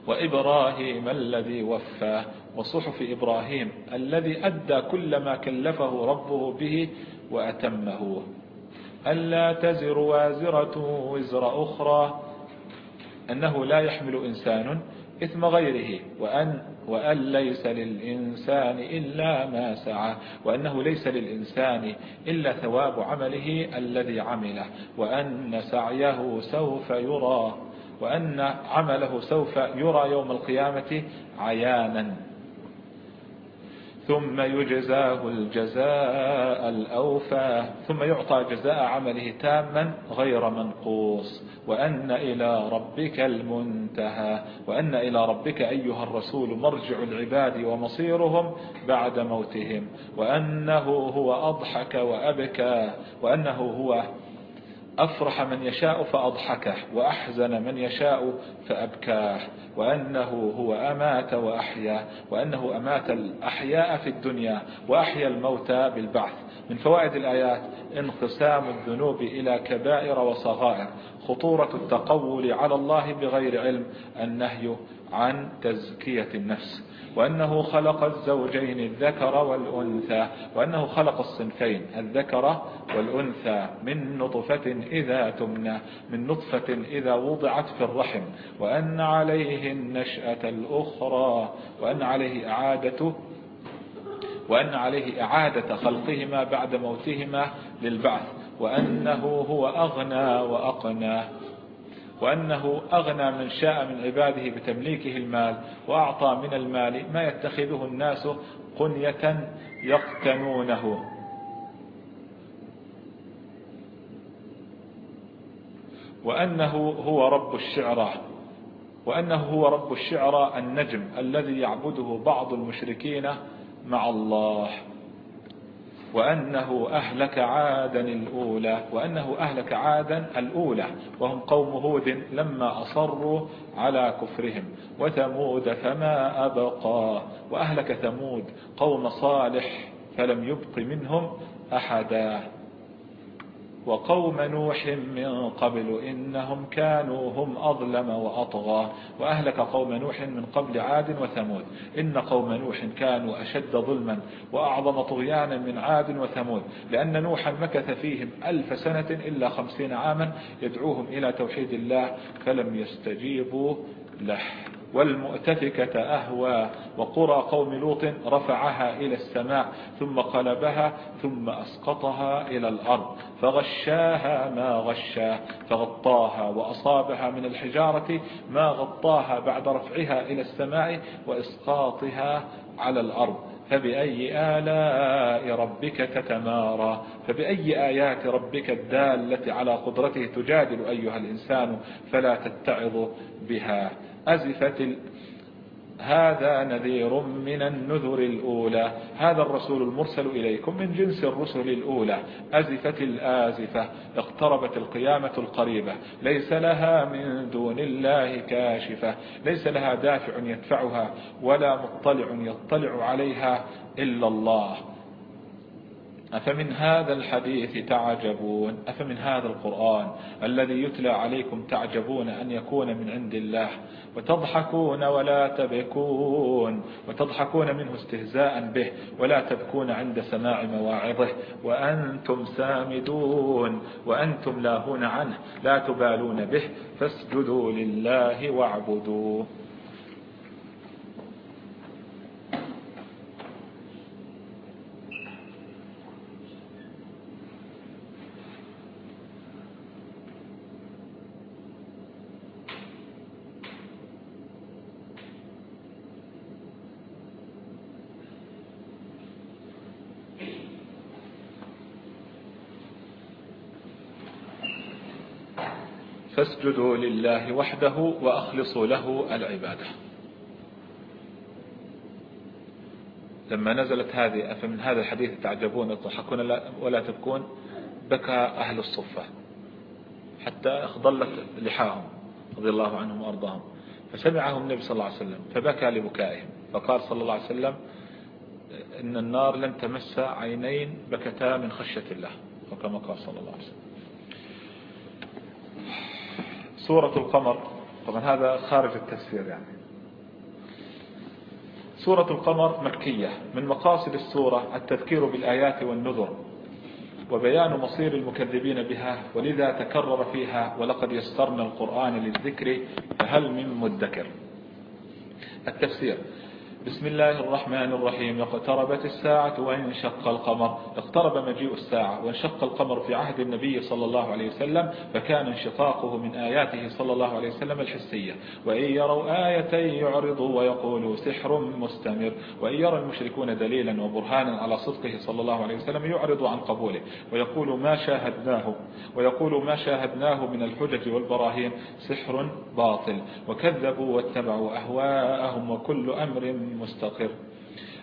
وإبراهيم الذي وفى وصحف إبراهيم الذي أدى كل ما كلفه ربه به وأتمه. ألا تزر وازرة وزر أخرى؟ أنه لا يحمل إنسان إثم غيره وأن, وأن ليس للإنسان إلا ما سعى وأنه ليس للإنسان إلا ثواب عمله الذي عمله وأن سعيه سوف يرى وأن عمله سوف يرى يوم القيامة عيانا. ثم يجزاه الجزاء الأوفى ثم يعطى جزاء عمله تاما غير منقوص. وأن إلى ربك المنتهى. وأن إلى ربك أيها الرسول مرجع العباد ومصيرهم بعد موتهم. وأنه هو أضحك وأبكى. وأنه هو أفرح من يشاء فأضحكه وأحزن من يشاء فأبكاه وأنه هو أمات وأحيا وأنه أمات الأحياء في الدنيا وأحيا الموتى بالبعث. من فوائد الآيات انقسام الذنوب إلى كبائر وصغائر. خطورة التقول على الله بغير علم النهي عن تزكية النفس. وأنه خلق الزوجين الذكر والأنثى وأنه خلق الصنفين الذكر والأنثى من نطفة إذا تمنى من نطفة إذا وضعت في الرحم وأن عليه النشأة الأخرى وأن عليه إعادة وأن عليه إعادة خلقهما بعد موتهما للبعث وأنه هو أغنى وأقنى. وأنه أغنى من شاء من عباده بتمليكه المال وأعطى من المال ما يتخذه الناس قنية يقتنونه. وأنه هو رب الشعراء وأنه هو رب الشعراء النجم الذي يعبده بعض المشركين مع الله. وأنه أهلك عادا الأولى وأنه أهلك عادا الأولى وهم قوم هود لما أصروا على كفرهم. وثمود فما أبقى وأهلك ثمود قوم صالح فلم يبق منهم أحدا. وقوم نوح من قبل إنهم كانوا هم أظلم وأطغى. وأهلك قوم نوح من قبل عاد وثمود. إن قوم نوح كانوا أشد ظلما وأعظم طغيانا من عاد وثمود. لأن نوحا مكث فيهم ألف سنة إلا خمسين عاما يدعوهم إلى توحيد الله فلم يستجيبوا له. والمؤتفكة أهوى وقرى قوم لوط رفعها إلى السماء ثم قلبها ثم أسقطها إلى الأرض فغشاها ما غشا فغطاها وأصابها من الحجارة ما غطاها بعد رفعها إلى السماء وإسقاطها على الأرض فبأي آلاء ربك تتمارى فبأي آيات ربك الدالة على قدرته تجادل أيها الإنسان فلا تتعظ بها أزفت ال... هذا نذير من النذر الأولى. هذا الرسول المرسل إليكم من جنس الرسل الأولى. أزفت الآزفة. اقتربت القيامة القريبة. ليس لها من دون الله كاشفة. ليس لها دافع يدفعها ولا مطلع يطلع عليها إلا الله. أفمن هذا الحديث تعجبون؟ أفمن هذا القرآن الذي يتلى عليكم تعجبون أن يكون من عند الله؟ وتضحكون ولا تبكون. وتضحكون منه استهزاء به ولا تبكون عند سماع مواعظه. وأنتم سامدون. وأنتم لاهون عنه. لا تبالون به. فاسجدوا لله واعبدوه. فاسجدوا لله وحده وأخلصوا له العبادة. لما نزلت هذه أفمن هذا الحديث تعجبون تضحكون ولا تبكون بكى أهل الصفة حتى اخضلت لحاهم رضي الله عنهم وأرضاهم. فسمعهم النبي صلى الله عليه وسلم فبكى لبكائهم فقال صلى الله عليه وسلم إن النار لم تمس عينين بكتا من خشية الله وكما قال صلى الله عليه وسلم. سورة القمر. طبعا هذا خارج التفسير يعني. سورة القمر مكية من مقاصد السورة التذكير بالآيات والنذر وبيان مصير المكذبين بها ولذا تكرر فيها ولقد يسرنا القرآن للذكر فهل من مدكر. التفسير بسم الله الرحمن الرحيم. اقتربت الساعة وانشق القمر. اقترب مجيء الساعة وانشق القمر في عهد النبي صلى الله عليه وسلم فكان انشقاقه من آياته صلى الله عليه وسلم الحسية. وإن يروا آية يعرضوا ويقولوا سحر مستمر. وإن يرى المشركون دليلا وبرهانا على صدقه صلى الله عليه وسلم يعرض عن قبوله. ويقول ما شاهدناه ويقول ما شاهدناه من الحجج والبراهين. سحر باطل. وكذبوا واتبعوا أهواءهم وكل أمر مستقر.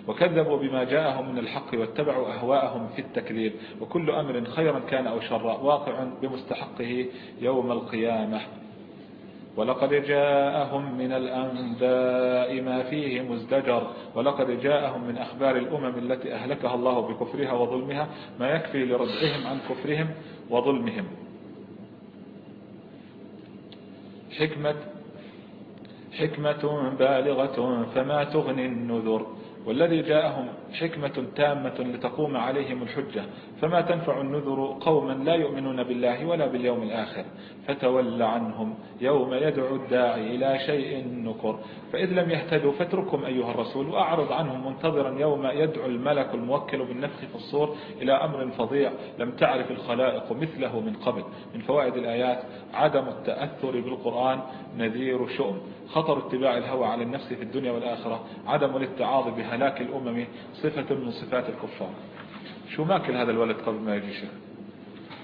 وكذبوا بما جاءهم من الحق واتبعوا أهواءهم في التكذيب. وكل أمر خيرا كان أو شرا واقع بمستحقه يوم القيامة. ولقد جاءهم من الأنباء ما فيه مزدجر. ولقد جاءهم من أخبار الأمم التي أهلكها الله بكفرها وظلمها ما يكفي لردعهم عن كفرهم وظلمهم. حكمة حكمة بالغة فما تغني النذر والذي جاءهم حكمة تامة لتقوم عليهم الحجة. فما تنفع النذر قوما لا يؤمنون بالله ولا باليوم الآخر. فتول عنهم يوم يدعو الداعي إلى شيء نكر. فإذ لم يهتدوا فاتركهم أيها الرسول وأعرض عنهم منتظرا يوم يدعو الملك الموكل بالنفخ في الصور إلى أمر فظيع لم تعرف الخلائق مثله من قبل. من فوائد الآيات عدم التأثر بالقرآن نذير شؤم. خطر اتباع الهوى على النفس في الدنيا والآخرة. عدم الاتعاظ بهلاك الأمم صفة من صفات الكفار. شو ماكل هذا الولد قبل ما يجي شيخ؟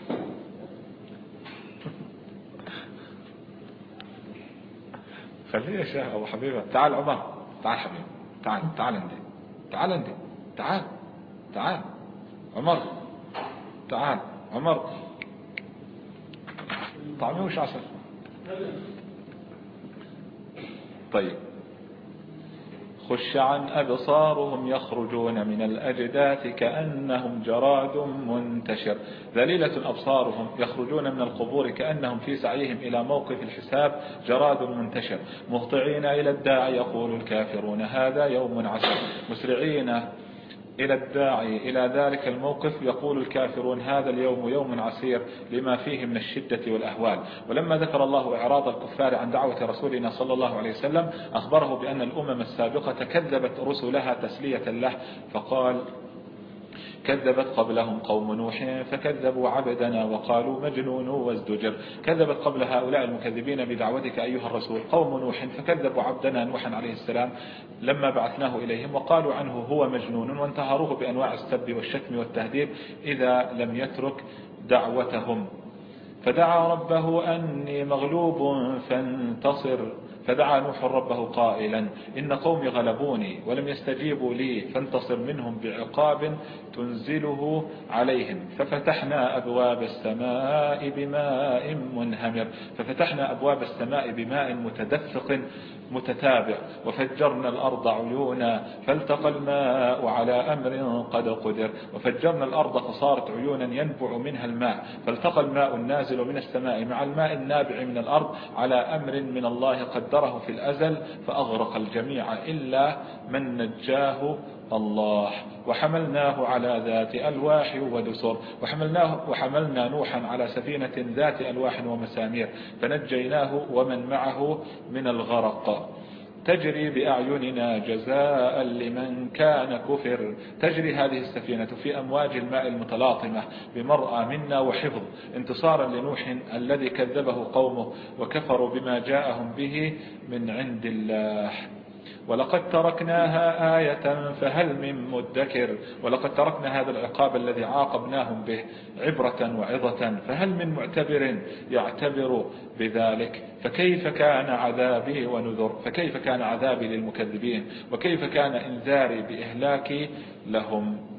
(laughs) خليه يا شيخ أبو حبيبة. تعال عمر. تعال حبيبي تعال تعال عندي. تعال عندي. تعال. تعال. عمر. تعال. عمر. طعمي وش عسل؟ طيب. خش عن أبصارهم يخرجون من الأجداث كأنهم جراد منتشر. ذليلة أبصارهم يخرجون من القبور كأنهم في سعيهم إلى موقف الحساب جراد منتشر. مهطعين إلى الداعي يقول الكافرون هذا يوم عسر مسرعين إلى الداعي إلى ذلك الموقف يقول الكافرون هذا اليوم يوم عسير لما فيه من الشدة والأهوال. ولما ذكر الله إعراض الكفار عن دعوة رسولنا صلى الله عليه وسلم أخبره بأن الأمم السابقة كذبت رسلها تسلية له فقال كذبت قبلهم قوم نوح فكذبوا عبدنا وقالوا مجنون وازدجر. كذبت قبل هؤلاء المكذبين بدعوتك أيها الرسول قوم نوح فكذبوا عبدنا نوحا عليه السلام لما بعثناه إليهم وقالوا عنه هو مجنون وانتهروه بأنواع السب والشتم والتهديد إذا لم يترك دعوتهم. فدعا ربه أني مغلوب فانتصر. فدعا نوح ربه قائلا إن قومي غلبوني ولم يستجيبوا لي فانتصر منهم بعقاب تنزله عليهم. ففتحنا أبواب السماء بماء منهمر. ففتحنا أبواب السماء بماء متدفق. متتابع وفجرنا الأرض عيونا فالتقى الماء على أمر قد قدر وفجرنا الأرض فصارت عيونا ينبع منها الماء فالتقى الماء النازل من السماء مع الماء النابع من الأرض على أمر من الله قدره في الأزل فأغرق الجميع إلا من نجاه الله. وحملناه على ذات ألواح ودسر. وحملناه وحملنا نوحا على سفينة ذات ألواح ومسامير. فنجيناه ومن معه من الغرق. تجري بأعيننا جزاء لمن كان كفر. تجري هذه السفينة في أمواج الماء المتلاطمة. بمرأى منا وحفظ. انتصارا لنوح الذي كذبه قومه. وكفروا بما جاءهم به من عند الله. ولقد تركناها آية فهل من مدكر؟ ولقد تركنا هذا العقاب الذي عاقبناهم به عبرة وعظة فهل من معتبر يعتبر بذلك؟ فكيف كان عذابي ونذر؟ فكيف كان عذابي للمكذبين؟ وكيف كان إنذاري بإهلاكي لهم؟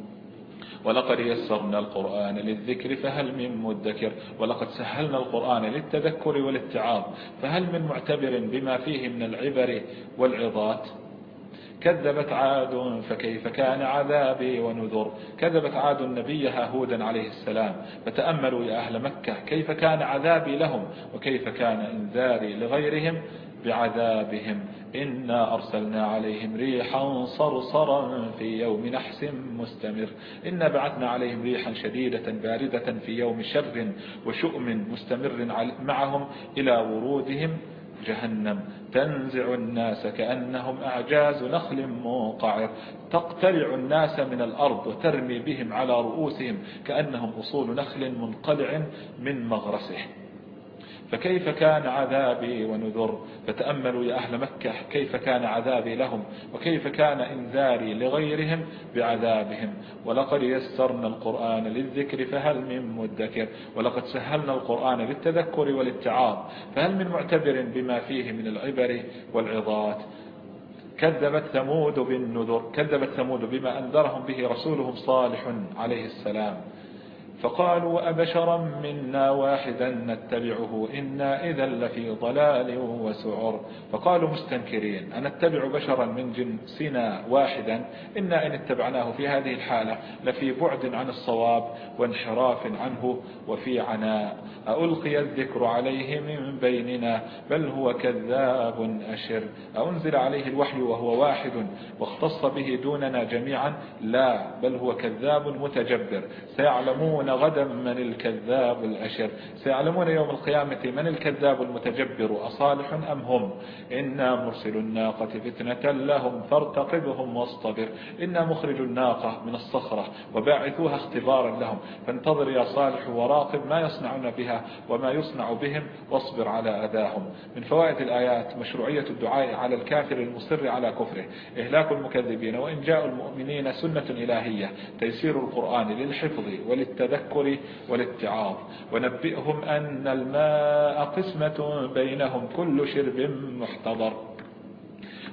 ولقد يسرنا القرآن للذكر فهل من مدكر؟ ولقد سهلنا القرآن للتذكر والاتعاظ فهل من معتبر بما فيه من العبر والعظات؟ كذبت عاد فكيف كان عذابي ونذر؟ كذبت عاد نبيها هودا عليه السلام فتأملوا يا أهل مكة كيف كان عذابي لهم؟ وكيف كان إنذاري لغيرهم بعذابهم؟ إنا أرسلنا عليهم ريحا صرصرا في يوم نحس مستمر. إنا بعثنا عليهم ريحا شديدة باردة في يوم شر وشؤم مستمر معهم إلى ورودهم جهنم. تنزع الناس كأنهم أعجاز نخل منقعر. تقتلع الناس من الأرض وترمي بهم على رؤوسهم كأنهم أصول نخل منقلع من مغرسه. فكيف كان عذابي ونذر؟ فتأملوا يا أهل مكة كيف كان عذابي لهم وكيف كان إنذاري لغيرهم بعذابهم. ولقد يسرنا القرآن للذكر فهل من مدكر؟ ولقد سهلنا القرآن للتذكر والاتعاظ فهل من معتبر بما فيه من العبر والعظات؟ كذبت ثمود بالنذر كذبت ثمود بما أنذرهم به رسولهم صالح عليه السلام. فقالوا أبشرا منا واحدا نتبعه إنا إذا لفي ضلال وسعر. فقالوا مستنكرين أن نتبع بشرا من جنسنا واحدا؟ إنا إن اتبعناه في هذه الحالة لفي بعد عن الصواب وانحراف عنه وفي عناء. ألقي الذكر عليه من بيننا بل هو كذاب أشر. أنزل عليه الوحي وهو واحد واختص به دوننا جميعا؟ لا بل هو كذاب متجبر. سيعلمون غدا من الكذاب الأشر. سيعلمون يوم القيامة من الكذاب المتجبر أصالح أم هم؟ إنا مرسل الناقة فتنة لهم فارتقبهم واصطبر. إنا مخرج الناقة من الصخرة وباعثوها اختبارا لهم. فانتظر يا صالح وراقب ما يصنعون بها وما يصنع بهم واصبر على أذاهم. من فوائد الآيات مشروعية الدعاء على الكافر المصر على كفره. إهلاك المكذبين وإن جاء المؤمنين سنة إلهية. تيسير القرآن للحفظ وللتذكر. للتذكر والاتعاظ. ونبئهم أن الماء قسمة بينهم كل شرب محتضر.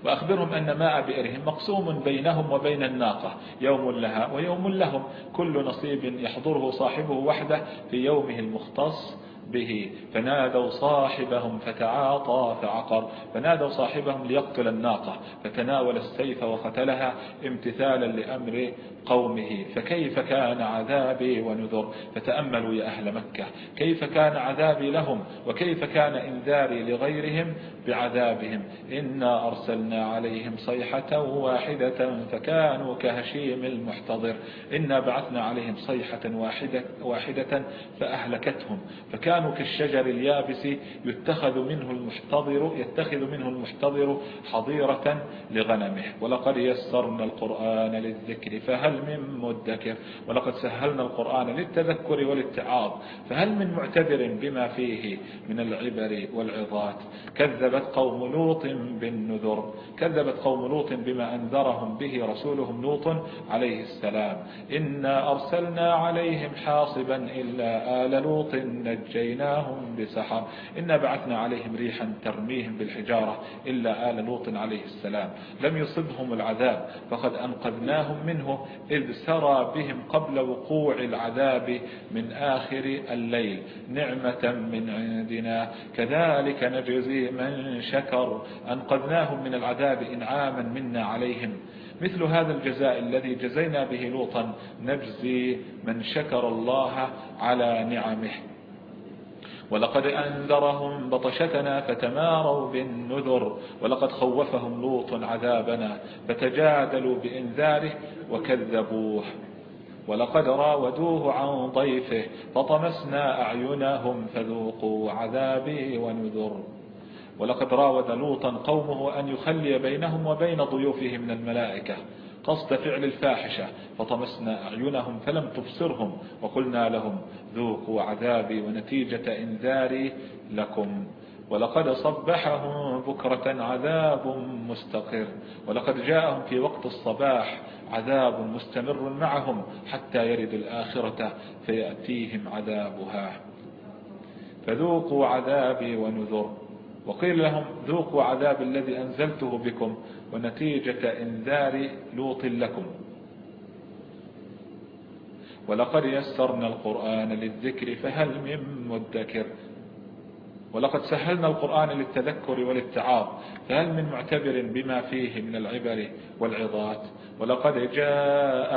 وأخبرهم أن ماء بئرهم مقسوم بينهم وبين الناقة يوم لها ويوم لهم. كل نصيب يحضره صاحبه وحده في يومه المختص به. فنادوا صاحبهم فتعاطى فعقر. فنادوا صاحبهم ليقتل الناقة فتناول السيف وقتلها امتثالا لأمر قومه فكيف كان عذابي ونذر؟ فتأملوا يا أهل مكة كيف كان عذابي لهم؟ وكيف كان إنذاري لغيرهم؟ بعذابهم. إنا أرسلنا عليهم صيحة واحدة فكانوا كهشيم المحتضر. إنا بعثنا عليهم صيحة واحدة, واحدة فأهلكتهم. فكانوا كالشجر اليابس يتخذ منه المحتضر يتخذ منه المحتضر حظيرة لغنمه. ولقد يسرنا القرآن للذكر فهل من مدكر. ولقد سهلنا القرآن للتذكر والاتعاظ. فهل من معتبر بما فيه من العبر والعظات؟ كذبت قوم لوط بالنذر. كذبت قوم لوط بما أنذرهم به رسولهم لوط عليه السلام. إنا أرسلنا عليهم حاصبا إلا آل لوط نجيناهم بسحر. إنا بعثنا عليهم ريحا ترميهم بالحجارة إلا آل لوط عليه السلام. لم يصبهم العذاب فقد أنقذناهم منه إذ سرى بهم قبل وقوع العذاب من آخر الليل. نعمة من عندنا. كذلك نجزي من شكر. أنقذناهم من العذاب إنعاما منا عليهم. مثل هذا الجزاء الذي جزينا به لوطا نجزي من شكر الله على نعمه. ولقد أنذرهم بطشتنا فتماروا بالنذر ولقد خوفهم لوط عذابنا فتجادلوا بإنذاره وكذبوه. ولقد راودوه عن ضيفه فطمسنا أعينهم فذوقوا عذابي ونذر. ولقد راود لوطا قومه أن يخلي بينهم وبين ضيوفه من الملائكة. قصد فعل الفاحشة فطمسنا أعينهم فلم تبصرهم وقلنا لهم ذوقوا عذابي ونتيجة إنذاري لكم. ولقد صبحهم بكرة عذاب مستقر ولقد جاءهم في وقت الصباح عذاب مستمر معهم حتى يرد الآخرة فيأتيهم عذابها. فذوقوا عذابي ونذر. وقيل لهم ذوقوا عذاب الذي أنزلته بكم. ونتيجة إنذار لوط لكم. ولقد يسرنا القرآن للذكر فهل من مدكر. ولقد سهلنا القرآن للتذكر والاتعاظ فهل من معتبر بما فيه من العبر والعظات. ولقد جاء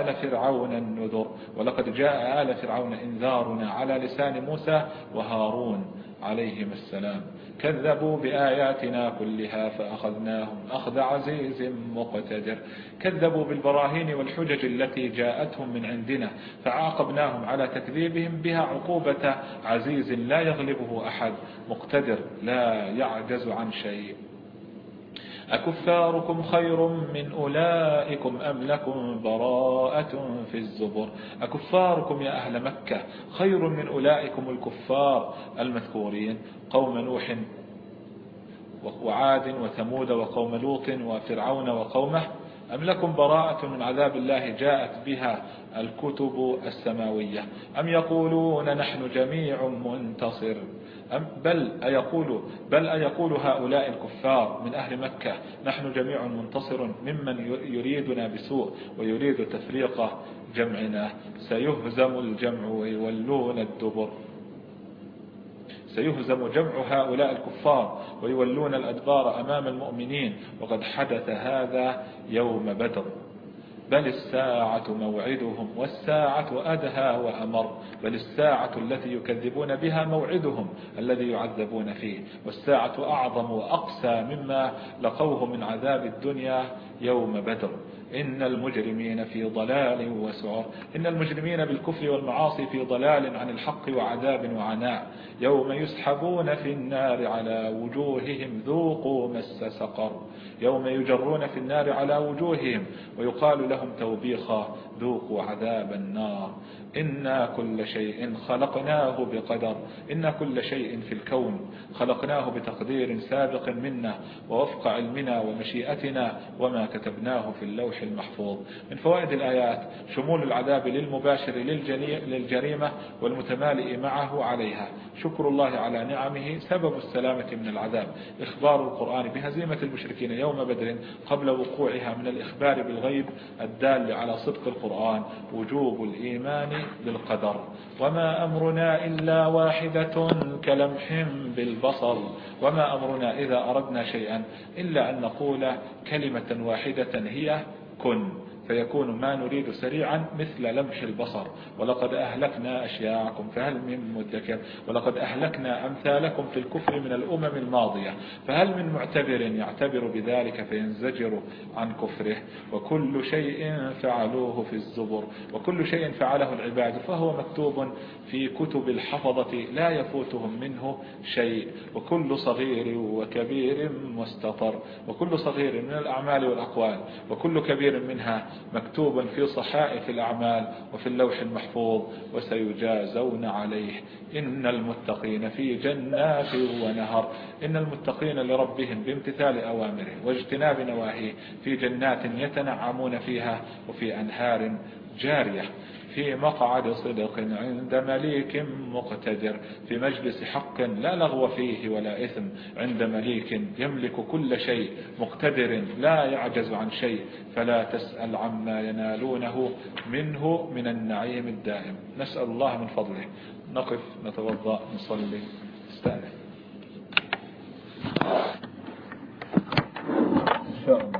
آل فرعون النذر. ولقد جاء آل فرعون إنذارنا على لسان موسى وهارون عليهم السلام. كذبوا بآياتنا كلها فأخذناهم أخذ عزيز مقتدر. كذبوا بالبراهين والحجج التي جاءتهم من عندنا فعاقبناهم على تكذيبهم بها عقوبة عزيز لا يغلبه أحد. مقتدر لا يعجز عن شيء. أكفاركم خير من أولئكم أم لكم براءة في الزبر؟ أكفاركم يا أهل مكة خير من أولئكم الكفار المذكورين. قوم نوح وعاد وثمود وقوم لوط وفرعون وقومه أم لكم براءة من عذاب الله جاءت بها الكتب السماوية؟ أم يقولون نحن جميع منتصر؟ أم بل أيقول بل أيقول هؤلاء الكفار من أهل مكة نحن جميع منتصر ممن يريدنا بسوء ويريد تفريق جمعنا. سيهزم الجمع ويولون الدبر. سيهزم جمع هؤلاء الكفار ويولون الأدبار أمام المؤمنين. وقد حدث هذا يوم بدر. بل الساعة موعدهم والساعة أدهى وأمر بل الساعة التي يكذبون بها موعدهم الذي يعذبون فيه والساعة أعظم وأقسى مما لقوه من عذاب الدنيا يوم بدر. إن المجرمين في ضلال وسعر. إن المجرمين بالكفر والمعاصي في ضلال عن الحق وعذاب وعناء. يوم يسحبون في النار على وجوههم ذوقوا مس سقر. يوم يجرون في النار على وجوههم ويقال لهم توبيخا. ذوقوا عذاب النار. إنا كل شيء خلقناه بقدر. إنا كل شيء في الكون خلقناه بتقدير سابق منا ووفق علمنا ومشيئتنا وما كتبناه في اللوح المحفوظ. من فوائد الآيات شمول العذاب للمباشر للجريمة والمتمالئ معه عليها. شكر الله على نعمه سبب السلامة من العذاب. إخبار القرآن بهزيمة المشركين يوم بدر قبل وقوعها من الإخبار بالغيب الدال على صدق القرآن. وجوب الإيمان بالقدر. وما أمرنا إلا واحدة كلمح بالبصر. وما أمرنا إذا أردنا شيئا إلا أن نقول كلمة واحدة هي كن. فيكون ما نريد سريعا مثل لمح البصر. ولقد أهلكنا أشياعكم فهل من مدكر؟ ولقد أهلكنا أمثالكم في الكفر من الأمم الماضية فهل من معتبر يعتبر بذلك فينزجر عن كفره؟ وكل شيء فعلوه في الزبر وكل شيء فعله العباد فهو مكتوب في كتب الحفظة لا يفوتهم منه شيء. وكل صغير وكبير مستطر وكل صغير من الأعمال والأقوال وكل كبير منها مكتوب في صحائف الأعمال وفي اللوح المحفوظ وسيجازون عليه. إن المتقين في جنات ونهر. إن المتقين لربهم بامتثال أوامره واجتناب نواهيه. في جنات يتنعمون فيها وفي أنهار جارية. في مقعد صدق عند مليك مقتدر في مجلس حق لا لغو فيه ولا إثم عند مليك يملك كل شيء مقتدر لا يعجز عن شيء فلا تسأل عما ينالونه منه من النعيم الدائم. نسأل الله من فضله. نقف نتوضأ نصلي استأنف إن شاء الله.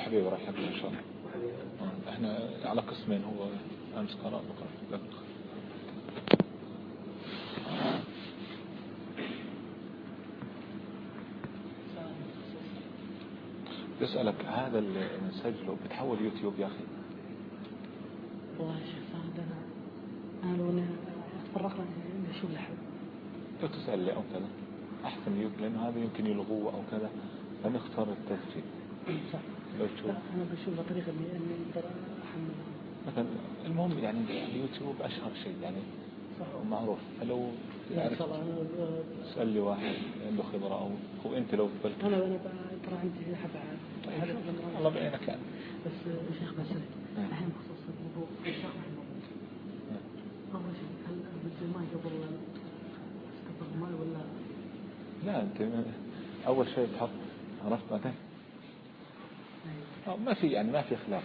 لا أبو حبيب راح يحب إن شاء الله. إحنا على قسمين هو أمس قرأ بكرة يسألك هذا اللي نسجله بتحول يوتيوب يا أخي. والله يا شيخ عندنا قالوا تفرقنا نشوف لحد لو تسأل لي أو كذا. أحسن يوتيوب لأنه هذا يمكن يلغوه أو كذا فنختار التسجيل. صح. لو تشوف بشوف طريقة إني أقدر أحمل مثلا المهم يعني اليوتيوب أشهر شيء يعني صح. معروف. فلو لا اسأل لي واحد عنده خبرة أو هو أنت لو قبلت. أنا أنا ترى عندي حبة طيب الله بعينك يعني. بس شيخ بس الحين بخصوص الوضوء الشيخ أول شيء هل بدي الماء قبل قبل الماء ولا؟ لا أنت أول شيء تحط عرفت بعدين ما في يعني ما في خلاف.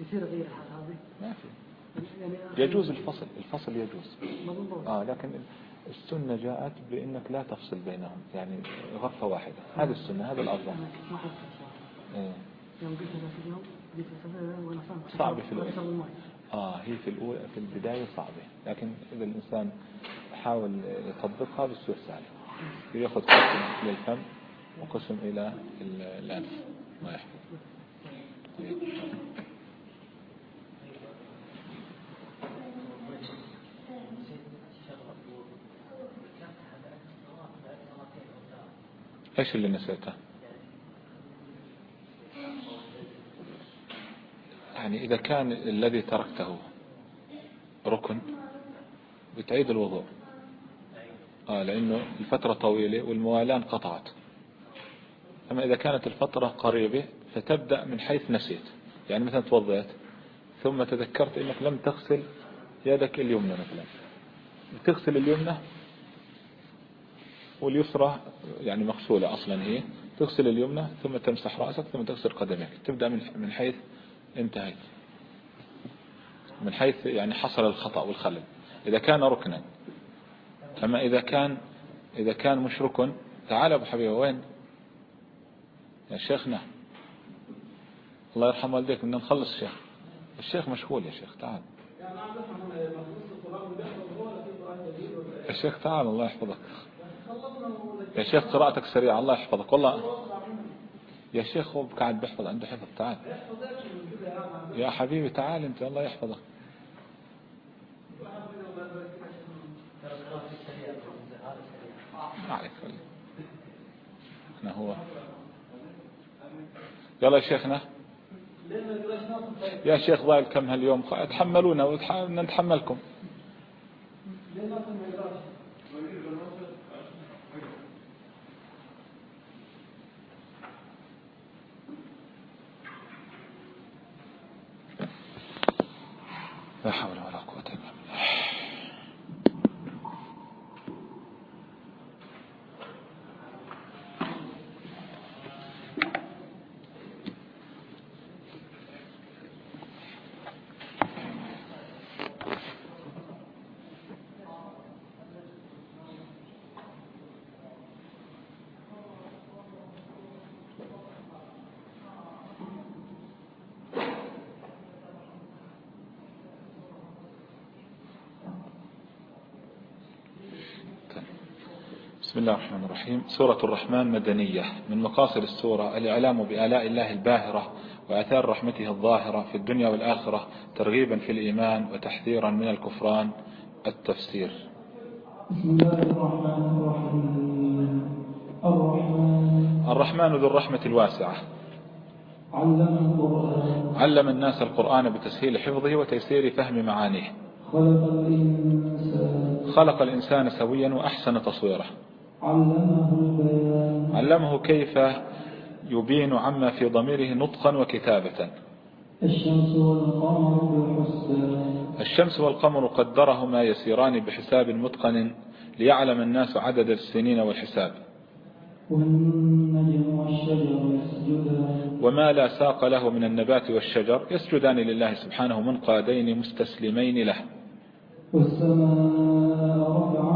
يصير غير هذه ما في. يعني يجوز الفصل الفصل يجوز. آه لكن السنة جاءت بأنك لا تفصل بينهم يعني غرفة واحدة. هذه السنة هذا الأفضل إيه. صعبة في الأولى آه هي في الأولى في البداية صعبة. لكن إذا الإنسان حاول يطبقها بتصير سهلة. يأخذ قسم للفم وقسم إلى الأنف. إيش اللي نسيته؟ يعني إذا كان الذي تركته ركن بتعيد الوضوء. آه لأنه الفترة طويلة والموالاة انقطعت أما إذا كانت الفترة قريبة فتبدأ من حيث نسيت. يعني مثلا توضيت ثم تذكرت أنك لم تغسل يدك اليمنى مثلا. تغسل اليمنى واليسرى يعني مغسولة أصلا هي. تغسل اليمنى ثم تمسح رأسك ثم تغسل قدميك. تبدأ من حيث انتهيت. من حيث يعني حصل الخطأ والخلل. إذا كان ركنا. أما إذا كان إذا كان مش ركن تعال أبو حبيبة وين؟ يا شيخنا. الله يرحم والديك بدنا نخلص الشيخ الشيخ مشغول يا شيخ تعال. يا شيخ تعال الله يحفظك. يا شيخ قراءتك سريعة الله يحفظك. والله يا شيخ هو قاعد بيحفظ عنده حفظ تعال. يا حبيبي تعال أنت الله يحفظك. ما عليك إحنا هو. يلا يا شيخنا. يا شيخ ضايل كم هاليوم. تحملونا ونتحملكم. لا حول ولا قوة إلا بالله بسم الله الرحمن الرحيم سورة الرحمن مدنية من مقاصد السورة الإعلام بآلاء الله الباهرة وآثار رحمته الظاهرة في الدنيا والآخرة ترغيبا في الإيمان وتحذيرا من الكفران التفسير بسم الله الرحمن الرحيم الرحمن الرحمن ذو الرحمة الواسعة علم القرآن علم الناس القرآن بتسهيل حفظه وتيسير فهم معانيه خلق الإنسان خلق الإنسان سويا وأحسن تصويره علمه البيان. علمه كيف يبين عما في ضميره نطقا وكتابة. الشمس والقمر بحسبان. الشمس والقمر قدرهما يسيران بحساب متقن ليعلم الناس عدد السنين والحساب. والنجم والشجر يسجدان. وما لا ساق له من النبات والشجر يسجدان لله سبحانه منقادين مستسلمين له. والسماء رفعها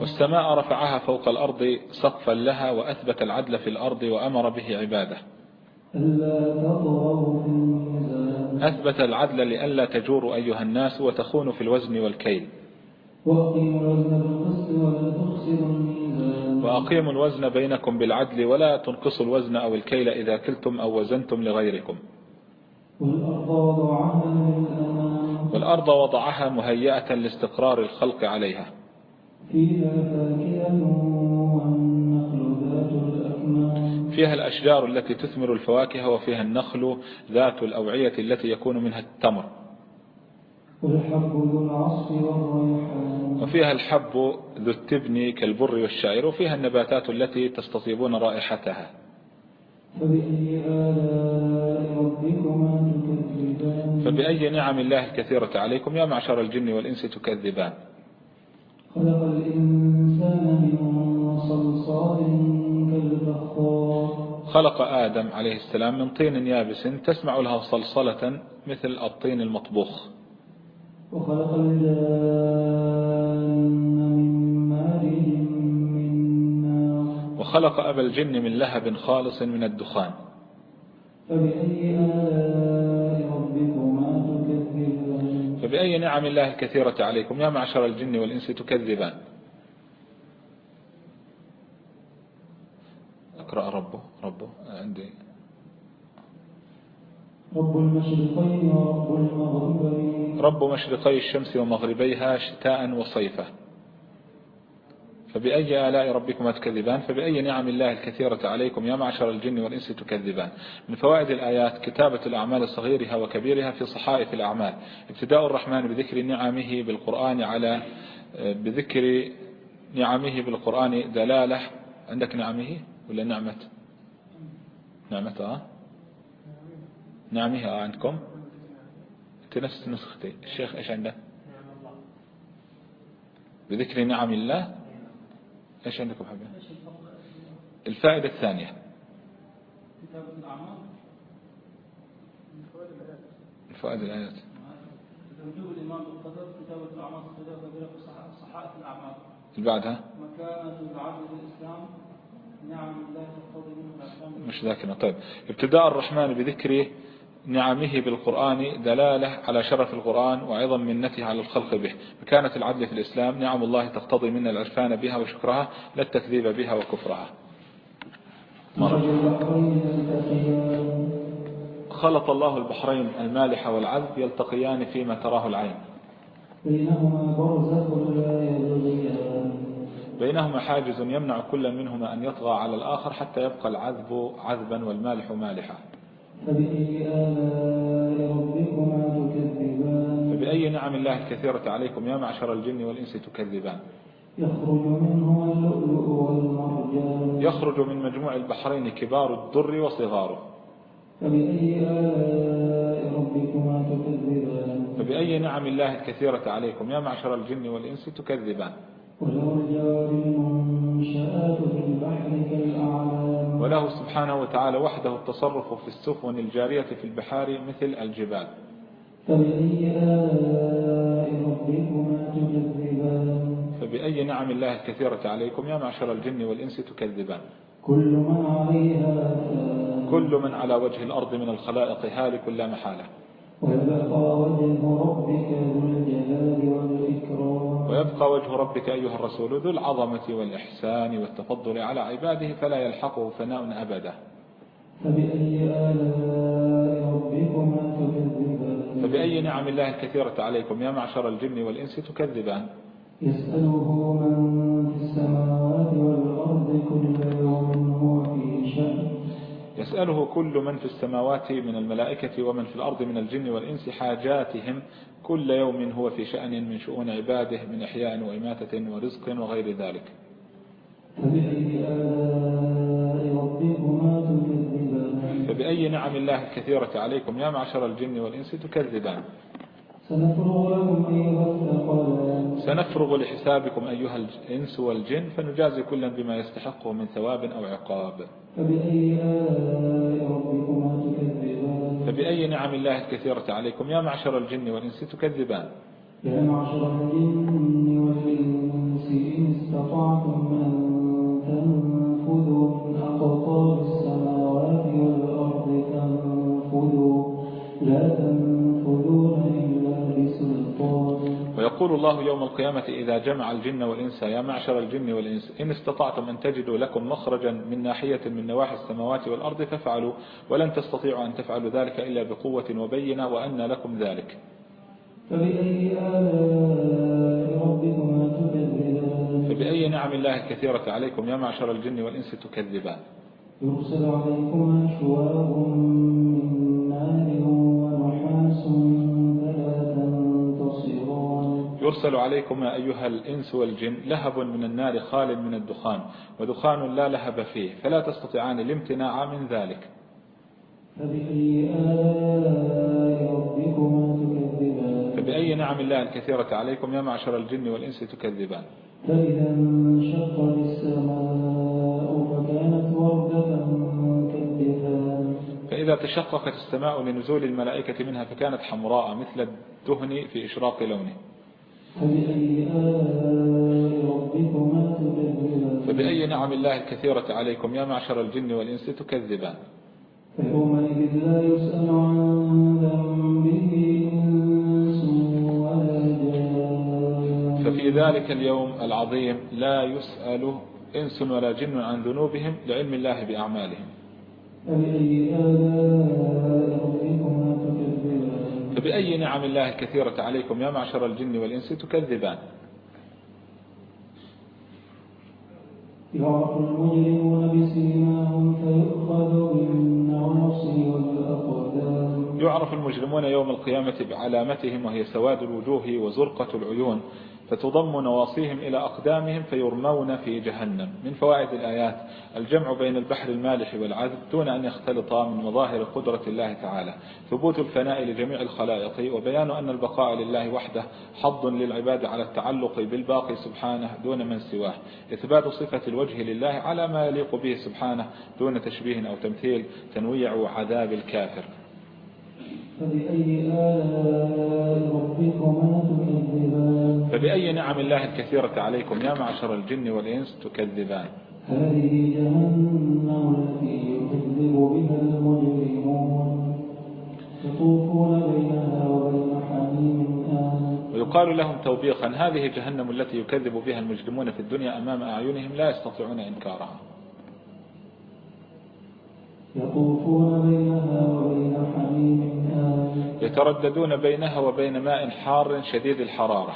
والسماء رفعها فوق الأرض سقفا لها وأثبت العدل في الأرض وأمر به عباده. أثبت العدل لئلا تجوروا أيها الناس وتخونوا في الوزن والكيل. وأقيموا الوزن بينكم بالعدل ولا تنقصوا الوزن أو الكيل إذا كلتم أو وزنتم لغيركم. والأرض وضعها مهيئة لاستقرار الخلق عليها. فيها فاكهة والنخل ذات الأكمام. فيها الأشجار التي تثمر الفواكه وفيها النخل ذات الأوعية التي يكون منها التمر. والحب ذو العصف والريحان. وفيها الحب ذو التبن كالبر والشعير وفيها النباتات التي تستطيبون رائحتها. فبأي آلاء ربكما تكذبان؟ فبأي نعم الله الكثيرة عليكم يا معشر الجن والإنس تكذبان؟ خلق الإنسان من صلصال كالفخار خلق آدم عليه السلام من طين يابس تسمع لها صلصلة مثل الطين المطبوخ. وخلق الجان من مارج من نار. وخلق أبا الجن من لهب خالص من الدخان. فبأي آلاء فبأي نعم الله الكثيرة عليكم. يا معشر الجن والإنس تكذبان. أقرأ ربه ربه عندي. رب المشرقين ورب المغربين. رب مشرقي الشمس ومغربيها شتاء وصيفا. فبأي آلاء ربكما تكذبان؟ فبأي نعم الله الكثيرة عليكم يا معشر الجن والإنس تكذبان؟ من فوائد الآيات كتابة الأعمال صغيرها وكبيرها في صحائف الأعمال. ابتداء الرحمن بذكر نعمه بالقرآن على بذكر نعمه بالقرآن دلالة. عندك نعمه ولا نعمة؟ نعمة آه. نعمه آه عندكم؟ أنت نسختي الشيخ إيش عنده؟ بذكر نعم الله. إيش عندكم حبيبي؟ الفائدة الثانية. الفائدة الآيات. وجوب الإيمان بالقدر كتابة الأعمال في صح- صحائف الأعمال بعدها؟ مكانة العدل الإسلام نعم الله تقتضي منه الأحكام مش ذاكرة. طيب. ابتداء الرحمن بذكر نعمه بالقرآن دلالة على شرف القرآن وعظم منته على الخلق به. مكانة العدل في الإسلام نعم الله تقتضي منا العرفان بها وشكرها لا التكذيب بها وكفرها. خلط الله البحرين المالح والعذب يلتقيان فيما تراه العين. بينهما لا بينهما حاجز يمنع كل منهما أن يطغى على الآخر حتى يبقى العذب عذبا والمالح مالحا. فبأي آلاء ربكما تكذبان فبأي نعم الله الكثيرة عليكم يا معشر الجن والإنس تكذبان؟ يخرج منهما اللؤلؤ والمرجان. يخرج من مجموع البحرين كبار الدر وصغاره. فبأي آلاء ربكما تكذبان؟ فبأي نعم الله الكثيرة عليكم يا معشر الجن والإنس تكذبان؟ وله سبحانه وتعالى وحده التصرف في السفن الجارية في البحار مثل الجبال. فبأي آلاء ربكما تكذبان فبأي نعم الله الكثيرة عليكم يا معشر الجن والإنس تكذبان. كل من عليها كل من على وجه الأرض من الخلائق هالك لا محالة. ويبقى وجه ربك ذو الجلال والإكرام. ويبقى وجه ربك أيها الرسول ذو العظمة والإحسان والتفضل على عباده فلا يلحقه فناء أبدا. فبأي آلاء ربكما تكذبان؟ فبأي نعم الله الكثيرة عليكم يا معشر الجن والإنس تكذبان؟ يسأله من في السماوات والأرض كل يوم هو في شأن يسأله كل من في السماوات من الملائكة ومن في الأرض من الجن والإنس حاجاتهم كل يوم هو في شأن من شؤون عباده من إحياء وإماتة ورزق وغير ذلك. فبأي نعم الله الكثيرة عليكم يا معشر الجن والإنس تكذبان؟ سنفرغ أيها الثقلان. سنفرغ لحسابكم أيها الإنس والجن فنجازي كلا بما يستحقه من ثواب أو عقاب. فبأي آلاء ربكما تكذبان؟ فبأي نعم الله الكثيرة عليكم يا معشر الجن والإنس تكذبان؟ يا معشر الجن والإنس إن استطعتم استطعتم أن ويقول الله يوم القيامة إذا جمع الجن والإنس يا معشر الجن والإنس إن استطعتم أن تجدوا لكم مخرجا من ناحية من نواحي السماوات والأرض فافعلوا ولن تستطيعوا أن تفعلوا ذلك إلا بقوة وبينة وأن لكم ذلك. فبأي آلاء ربكما تكذبان؟ فبأي نعم الله الكثيرة عليكم يا معشر الجن والإنس تكذبان؟ يرسل عليكما شواب من نار يرسل عليكما أيها الإنس والجن لهب من النار خال من الدخان ودخان لا لهب فيه فلا تستطيعان الامتناع من ذلك. فبأي آلاء ربكما تكذبان؟ فبأي نعم الله الكثيرة عليكم يا معشر الجن والإنس تكذبان؟ فإذا انشقت السماء فكانت وردة كالدهان فإذا تشققت السماء لنزول الملائكة منها فكانت حمراء مثل الدهن في إشراق لونه. فبأي نعم الله الكثيرة عليكم يا معشر الجن والإنس تكذبان؟ فيومئذ لا يسأل عن ذنبه إنس ولا جان. ففي ذلك اليوم العظيم لا يسأل إنس ولا جن عن ذنوبهم لعلم الله بأعمالهم. فبأي آلاء فبأي نعم الله الكثيرة عليكم يا معشر الجن والإنس تكذبان. يعرف المجرمون بسيماهم فيؤخذ بالنواصي والأقدام. يعرف المجرمون يوم القيامة بعلامتهم وهي سواد الوجوه وزرقة العيون. فتضم نواصيهم إلى أقدامهم فيرمون في جهنم. من فوائد الآيات الجمع بين البحر المالح والعذب دون أن يختلطا من مظاهر قدرة الله تعالى. ثبوت الفناء لجميع الخلائق وبيان أن البقاء لله وحده حظ للعباد على التعلق بالباقي سبحانه دون من سواه. إثبات صفة الوجه لله على ما يليق به سبحانه دون تشبيه أو تمثيل تنويع عذاب الكافر. فبأي آلاء ربكما تكذبان؟ فبأي نعم الله الكثيرة عليكم يا معشر الجن والإنس تكذبان؟ هذه جهنم التي يكذب بها المجرمون. يطوفون بينها وبين حميم آن. ويقال لهم توبيخا هذه جهنم التي يكذب بها المجرمون في الدنيا أمام أعينهم لا يستطيعون إنكارها. يطوفون بينها وبين حميم يترددون بينها وبين ماء حار شديد الحرارة.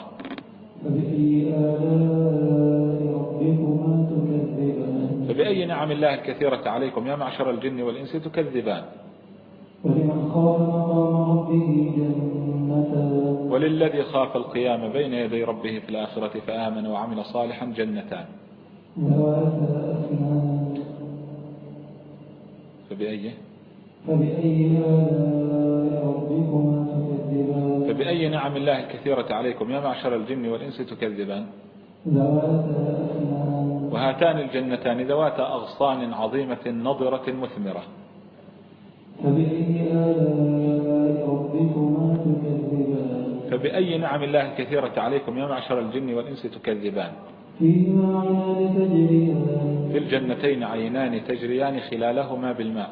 فبأي نعم الله الكثيرة عليكم يا معشر الجن والإنس تكذبان؟ ولمن خاف مقام ربه جنتان؟ وللذي خاف القيام بين يدي ربه في الآخرة فآمن وعمل صالحا جنتان. أفنان فبأي آلاء ربكما تكذبان؟ فبأي نعم الله الكثيرة عليكم يا معشر الجن والإنس تكذبان؟ وهاتان الجنتان ذواتا أغصان عظيمة نضرة مثمرة. فبأي آلاء ربكما تكذبان؟ فبأي نعم الله الكثيرة عليكم يا معشر الجن والإنس تكذبان؟ في الجنتين عينان تجريان خلالهما بالماء.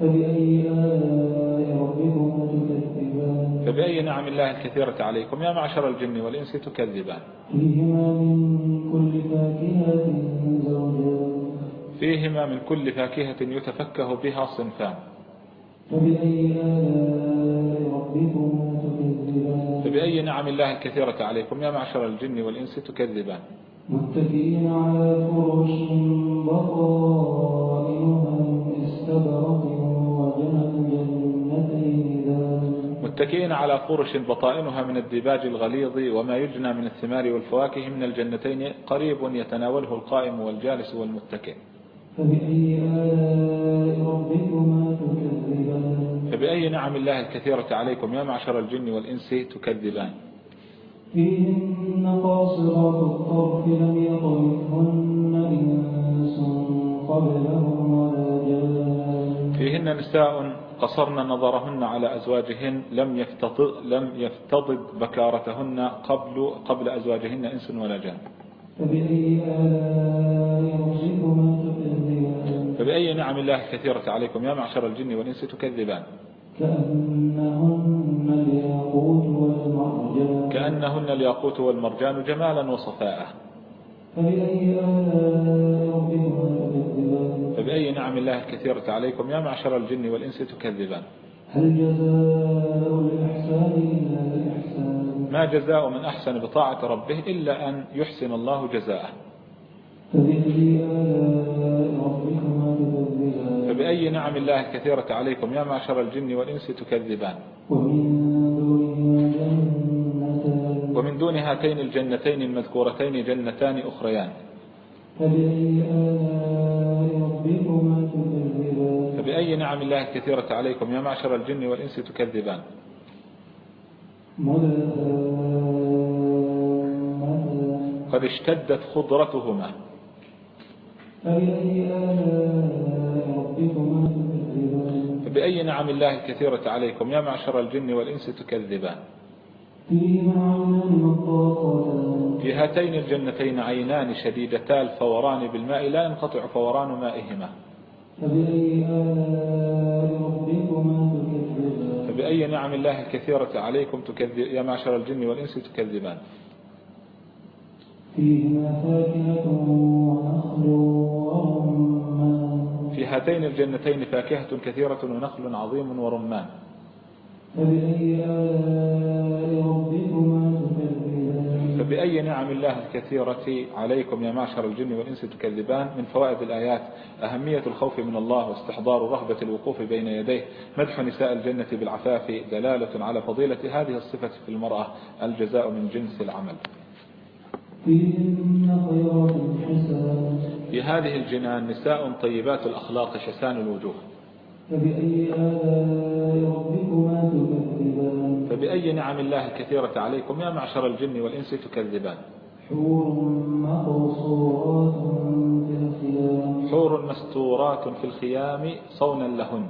فبأي آلاء ربكما تكذبان فبأي نعم الله الكثيرة عليكم يا معشر الجن والإنس تكذبان. فيهما من كل فاكهة زوجان. فيهما من كل فاكهة يتفكه بها صنفان. فبأي آلاء ربكما تكذبان. فبأي نعم الله الكثيرة عليكم يا معشر الجن والإنس تكذبان. متكئين على فرش بطائنها استبرق متكئين على فرش بطائنها من الديباج الغليظ وما يجنى من الثمار والفواكه من الجنتين قريب يتناوله القائم والجالس والمتكئ. فبأي آلاء ربكما تكذبان؟ فبأي نعم الله الكثيرة عليكم يا معشر الجن والإنس تكذبان؟ فيهن قاصرات الطرف لم يطمثهن إنس قبلهم ولا جان. فيهن نساء قصرن نظرهن على أزواجهن لم يفتض لم يفتضد بكارتهن قبل قبل أزواجهن إنس ولا جان. فبأي نعم الله الكثيرة عليكم يا معشر الجن والإنس تكذبان. كأنهن الياقوت والمرجان. كأنهن الياقوت والمرجان جمالا وصفاء. فبأي نعم الله الكثيرة عليكم يا معشر الجن والإنس تكذبان. هل جزاء الإحسان إلا الإحسان ما جزاء من أحسن بطاعة ربه إلا أن يحسن الله جزاءه. فبأي نعم الله الكثيرة عليكم يا معشر الجن والإنس تكذبان. ومن ومن دون هاتين الجنتين المذكورتين جنتان أخريان. فبأي نعم الله الكثيرة عليكم يا معشر الجن والإنس تكذبان. قد اشتدت خضرتهما. فبأي نعم الله الكثيرة عليكم يا معشر الجن والإنس تكذبان. في هاتين الجنتين عينان شديدتا الفوران بالماء لا ينقطع فوران مائهما. فبأي نعم الله الكثيرة عليكم تكذب يا معشر الجن والإنس تكذبان. فيهما فاكهة ونخل ورمان في هاتين الجنتين فاكهة كثيرة ونخل عظيم ورمان. فبأي ربكما تكذبان فبأي نعم الله الكثيرة عليكم يا معشر الجن والإنس تكذبان من فوائد الآيات أهمية الخوف من الله واستحضار رهبة الوقوف بين يديه مدح نساء الجنة بالعفاف دلالة على فضيلة هذه الصفة في المرأة الجزاء من جنس العمل. في هذه الجنان نساء طيبات الأخلاق حسان الوجوه. فبأي آلاء ربكما تكذبان؟ فبأي نعم الله الكثيرة عليكم يا معشر الجن والإنس تكذبان؟ حور مقصورات في الخيام. حور مستورات في الخيام صونا لهن.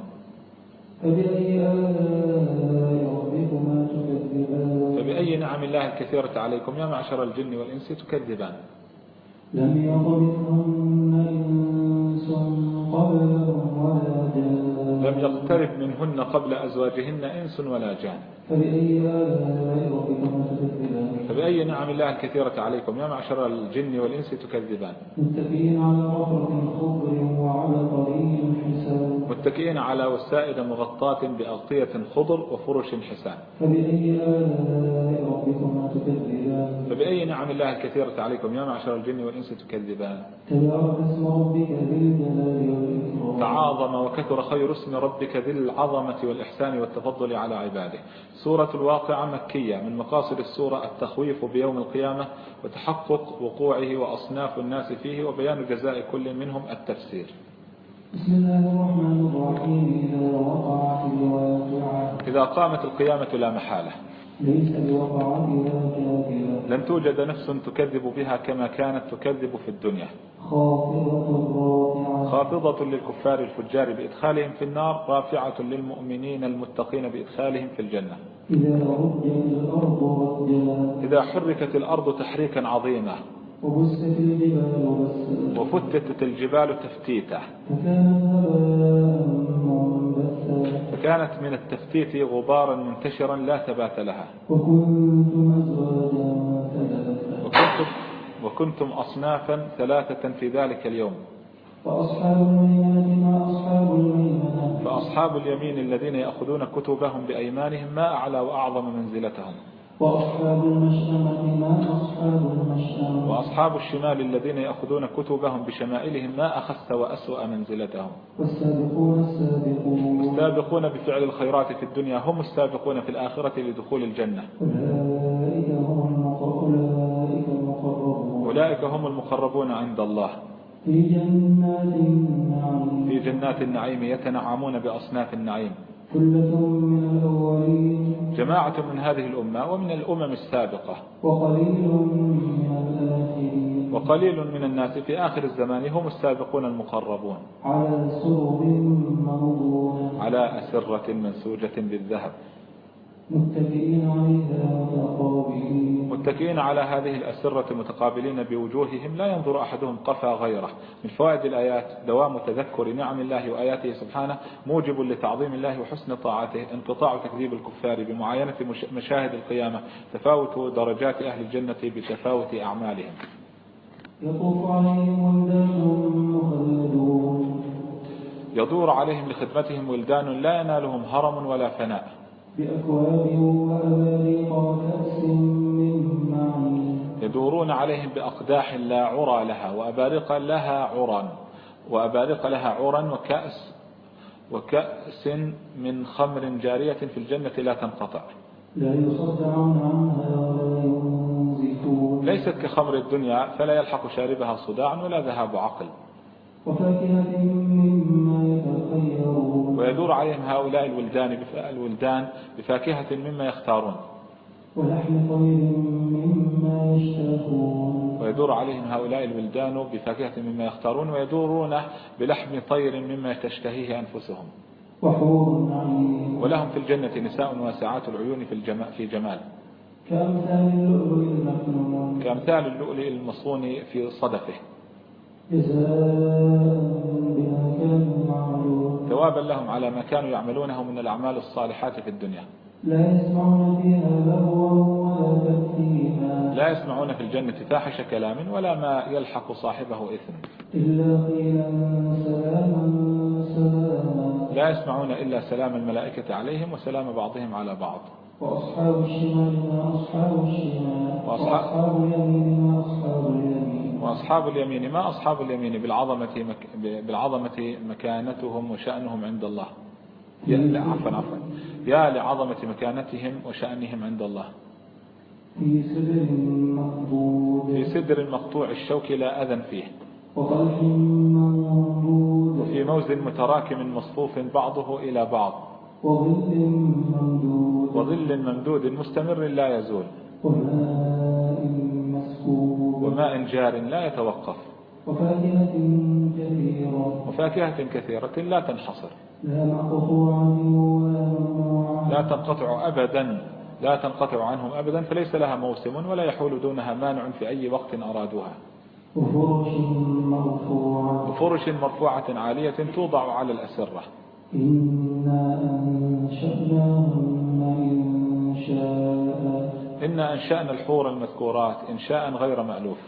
فبأي آلاء ربكما تكذبان؟ فبأي نعم الله الكثيرة عليكم يا معشر الجن والإنس تكذبان؟ لم يطمثهن إنس قبلهم ولا جان. لم يقترب منهن قبل أزواجهن إنس ولا جان. فبأي نعم الله الكثيرة عليكم. يا معشر الجن والإنس تكذبان. متكئين على رفرة خضر وعلى قليل حسان متكئين على وسائد مغطاة بأغطية خضر وفرش حسان فبأي آلاء ربكما تكذبان؟ فبأي نعم الله الكثيرة عليكم يا معشر الجن والإنس تكذبان. تعاظم وكثر خير اسم ربك ذي العظمة والإحسان والتفضل على عباده. سورة الواقعة مكية من مقاصد السورة التخويف بيوم القيامة وتحقق وقوعه وأصناف الناس فيه وبيان جزاء كل منهم التفسير. بسم الله الرحمن الرحيم. إذا وقعت الواقعة. إذا قامت القيامة لا محالة. ليس لوقعتها كاذبة لن توجد نفس تكذب بها كما كانت تكذب في الدنيا. خافضة رافعة. خافضة للكفار الفجار بإدخالهم في النار رافعة للمؤمنين المتقين بإدخالهم في الجنة. إذا رجت الأرض رجا إذا حركت الأرض تحريكا عظيما. وبست الجبال وفتتت الجبال تفتيتا. فكانت هباء فكانت من التفتيت غبارا منتشرا لا ثبات لها. وكنتم وكنتم, أصنافا ثلاثة في ذلك اليوم. فأصحاب اليمين الذين يأخذون كتبهم بأيمانهم ما أعلى وأعظم منزلتهم. وأصحاب المشأمة ما أصحاب المشأمة. وأصحاب الشمال الذين يأخذون كتبهم بشمائلهم ما أخس وأسوأ منزلتهم. والسابقون السابقون. السابقون بفعل الخيرات في الدنيا هم السابقون في الآخرة لدخول الجنة. أولئك هم أولئك هم المقربون عند الله. في جنات النعيم. في جنات النعيم يتنعمون بأصناف النعيم. ثلة من الأولين. جماعة من هذه الأمة ومن الأمم السابقة. وقليل من الآخرين وقليل من الناس في آخر الزمان هم السابقون المقربون. على سرر على أسرة منسوجة بالذهب. متكئين عليها متقابلين. متكئين على هذه الأسرة متقابلين بوجوههم لا ينظر أحدهم قفا غيره. من فوائد الآيات دوام تذكر نعم الله وآياته سبحانه موجب لتعظيم الله وحسن طاعته انقطاع تكذيب الكفار بمعاينة مشاهد القيامة تفاوت درجات أهل الجنة بتفاوت أعمالهم. يطوف عليهم ولدان مخلدون. يدور عليهم لخدمتهم ولدان لا ينالهم هرم ولا فناء. بأكواب وأباريق وكأس من معين. يدورون عليهم بأقداح لا عرى لها وأباريق لها عرى وأباريق لها عرى وكأس وكأس من خمر جارية في الجنة لا تنقطع. لا يصدعون عنها ولا ينزفون. ليست كخمر الدنيا فلا يلحق شاربها صداع ولا ذهاب عقل. وفاكهة مما ويدور عليهم هؤلاء الولدان الولدان بفاكهة مما يختارون. ولحم طير مما يشتهون. ويدور عليهم هؤلاء الولدان بفاكهة مما يختارون ويدورون بلحم طير مما تشتهيه أنفسهم. وحور عين. ولهم في الجنة نساء واسعات العيون في الجمال في جمال. كأمثال اللؤلؤ المكنون كأمثال اللؤلؤ المصون في صدفه جزاء بما كانوا يعملون ثوابا لهم على ما كانوا يعملونه من الأعمال الصالحات في الدنيا. لا يسمعون فيها لغوا ولا تأثيما لا يسمعون في الجنة فاحش كلام ولا ما يلحق صاحبه إثم. إلا قيلا سلاما سلاما. لا يسمعون إلا سلام الملائكة عليهم وسلام بعضهم على بعض. وأصحاب الشمال ما أصحاب الشمال. وأصحاب اليمين ما أصحاب اليمين. وأصحاب اليمين ما أصحاب اليمين؟ بالعظمة, مك... بالعظمة مكانتهم وشأنهم عند الله. يا لا عفوا عفوا. يا لعظمة مكانتهم وشأنهم عند الله. في سدر مخضود في سدر مقطوع الشوك لا أذى فيه. وطلح منضود. وفي موز متراكم مصفوف بعضه إلى بعض. وظل ممدود وظل ممدود مستمر لا يزول. وماء وماء جار لا يتوقف. وفاكهة كثيرة. وفاكهة كثيرة لا تنحصر. لا لا تنقطع أبدا. لا تنقطع عنهم أبدا فليس لها موسم ولا يحول دونها مانع في أي وقت أرادوها. وفرش مرفوعة. وفرش مرفوعة عالية توضع على الأسرة. إنا أنشأناهن إنشاء. إنا أنشأنا الحور المذكورات إنشاء غير مألوف.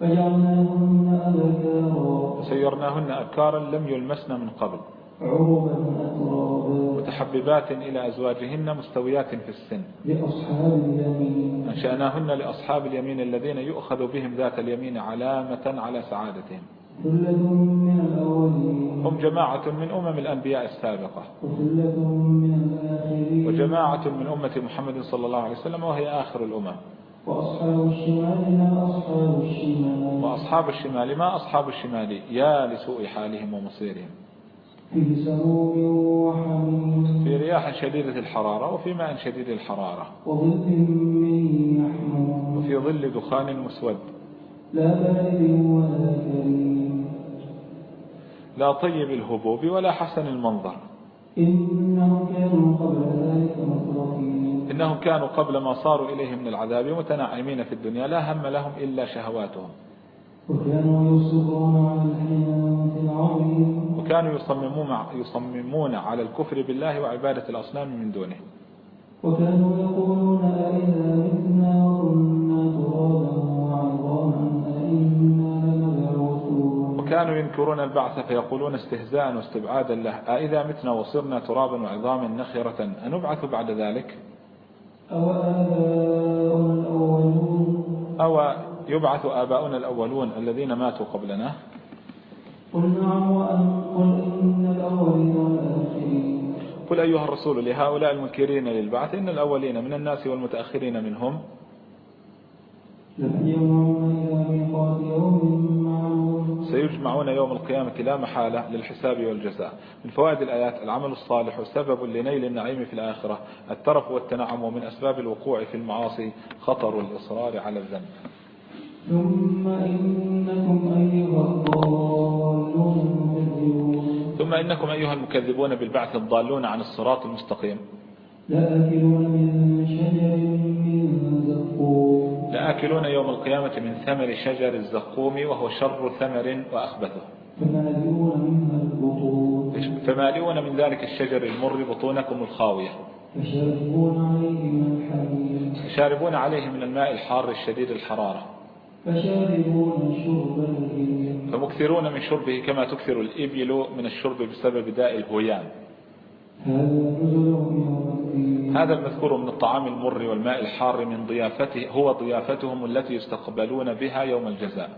فجعلناهن أبكارا وسيرناهن أبكارا لم يلمسن من قبل. أترابا متحببات إلى أزواجهن مستويات في السن. لأصحاب اليمين أنشأناهن لأصحاب اليمين الذين يؤخذ بهم ذات اليمين علامة على سعادتهم. ثلة من الأولين. هم جماعة من أمم الأنبياء السابقة. وثلة من الآخرين. وجماعة من أمة محمد صلى الله عليه وسلم وهي آخر الأمم. وأصحاب الشمال ما أصحاب الشمال؟ وأصحاب الشمال ما أصحاب الشمال؟ يا لسوء حالهم ومصيرهم. في سموم وحميم. في رياح شديدة الحرارة وفي ماء شديد الحرارة. وظل من يحموم. وفي ظل دخان مسود. لا بارد ولا كريم. لا طيب الهبوب ولا حسن المنظر. إنهم كانوا قبل ذلك إنهم كانوا قبل ما صاروا إليه من العذاب متنعمين في الدنيا لا هم لهم إلا شهواتهم. وكانوا يصرون على العظيم وكانوا يصممون يصممون على الكفر بالله وعبادة الأصنام من دونه. وكانوا يقولون أئذا متنا وكنا ترابا وعظاما أئنا وكانوا ينكرون البعث فيقولون استهزاء واستبعادا له. أئذا متنا وصرنا ترابا وعظاما نخرة أنبعث بعد ذلك؟ أو آباؤنا الأولون أو يبعث آباؤنا الأولون الذين ماتوا قبلنا؟ قل نعم قل إن الأولين والآخرين قل أيها الرسول لهؤلاء المنكرين للبعث إن الأولين من الناس والمتأخرين منهم. ليجمعون إلى ميقات يوم معلوم. سيجمعون يوم القيامة لا محالة للحساب والجزاء. من فوائد الآيات العمل الصالح سبب لنيل النعيم في الآخرة. الترف والتنعم ومن أسباب الوقوع في المعاصي خطر الإصرار على الذنب. ثم إنكم أيها الضالون المكذبون ثم إنكم أيها المكذبون بالبعث الضالون عن الصراط المستقيم. لآكلون من شجر من زقوم لآكلون يوم القيامة من ثمر شجر الزقوم وهو شر ثمر وأخبثه. فمالئون من ذلك الشجر المر بطونكم الخاوية. فشاربون عليه من الحميم شاربون عليه من الماء الحار الشديد الحرارة. فمكثرون من شربه كما تكثر الإبل من الشرب بسبب داء الهيام هذا المذكور من الطعام المر والماء الحار من ضيافته هو ضيافتهم التي يستقبلون بها يوم الجزاء.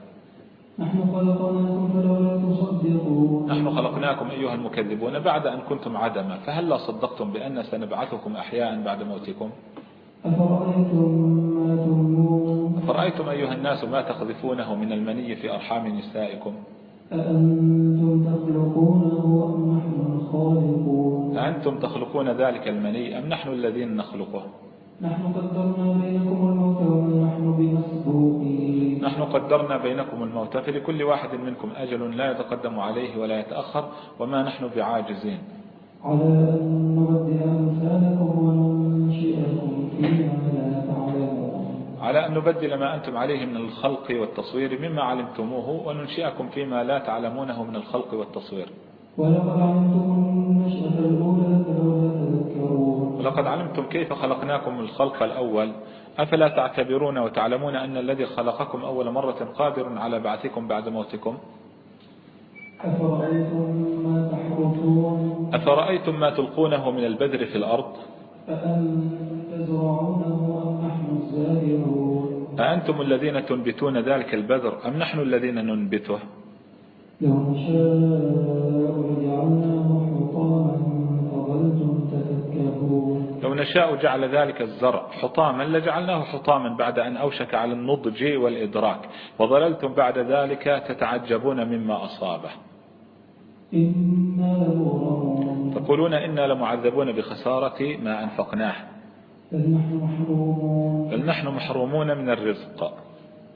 نحن خلقناكم فلولا تصدقون. نحن خلقناكم أيها المكذبون بعد أن كنتم عدما فهلا صدقتم بأن سنبعثكم أحياء بعد موتكم؟ أفرأيتم ما تمنون فرأيتم أيها الناس ما تقذفونه من المني في أرحام نسائكم؟ أأنتم تخلقونه أم نحن الخالقون؟ أأنتم تخلقون ذلك المني أم نحن الذين نخلقه؟ نحن قدرنا بينكم الموت وما نحن بمسبوقين. نحن قدرنا بينكم الموت فلكل واحد منكم أجل لا يتقدم عليه ولا يتأخر وما نحن بعاجزين. على أن نبدل أمثالكم وننشئكم فيما لا تعلمون. على أن نبدل ما أنتم عليه من الخلق والتصوير مما علمتموه وننشئكم فيما لا تعلمونه من الخلق والتصوير. ولقد علمتم النشأة الأولى فلولا تذكرون. ولقد علمتم كيف خلقناكم الخلق الأول. أفلا تعتبرون وتعلمون أن الذي خلقكم أول مرة قادر على بعثكم بعد موتكم؟ أفرأيتم ما تحرثون؟ أفرأيتم ما تلقونه من البذر في الأرض؟ أأنتم تزرعونه أم نحن الزارعون؟ أأنتم الذين تنبتون ذلك البذر أم نحن الذين ننبته؟ لو نشاء حطاما فظلتم تفكهون. لو نشاء جعل ذلك الزرع حطاما لجعلناه حطاما بعد أن أوشك على النضج والإدراك وظللتم بعد ذلك تتعجبون مما أصابه. إنا لمغرمون تقولون إنا لمعذبون بخسارة ما أنفقناه. بل نحن محرومون. من الرزق.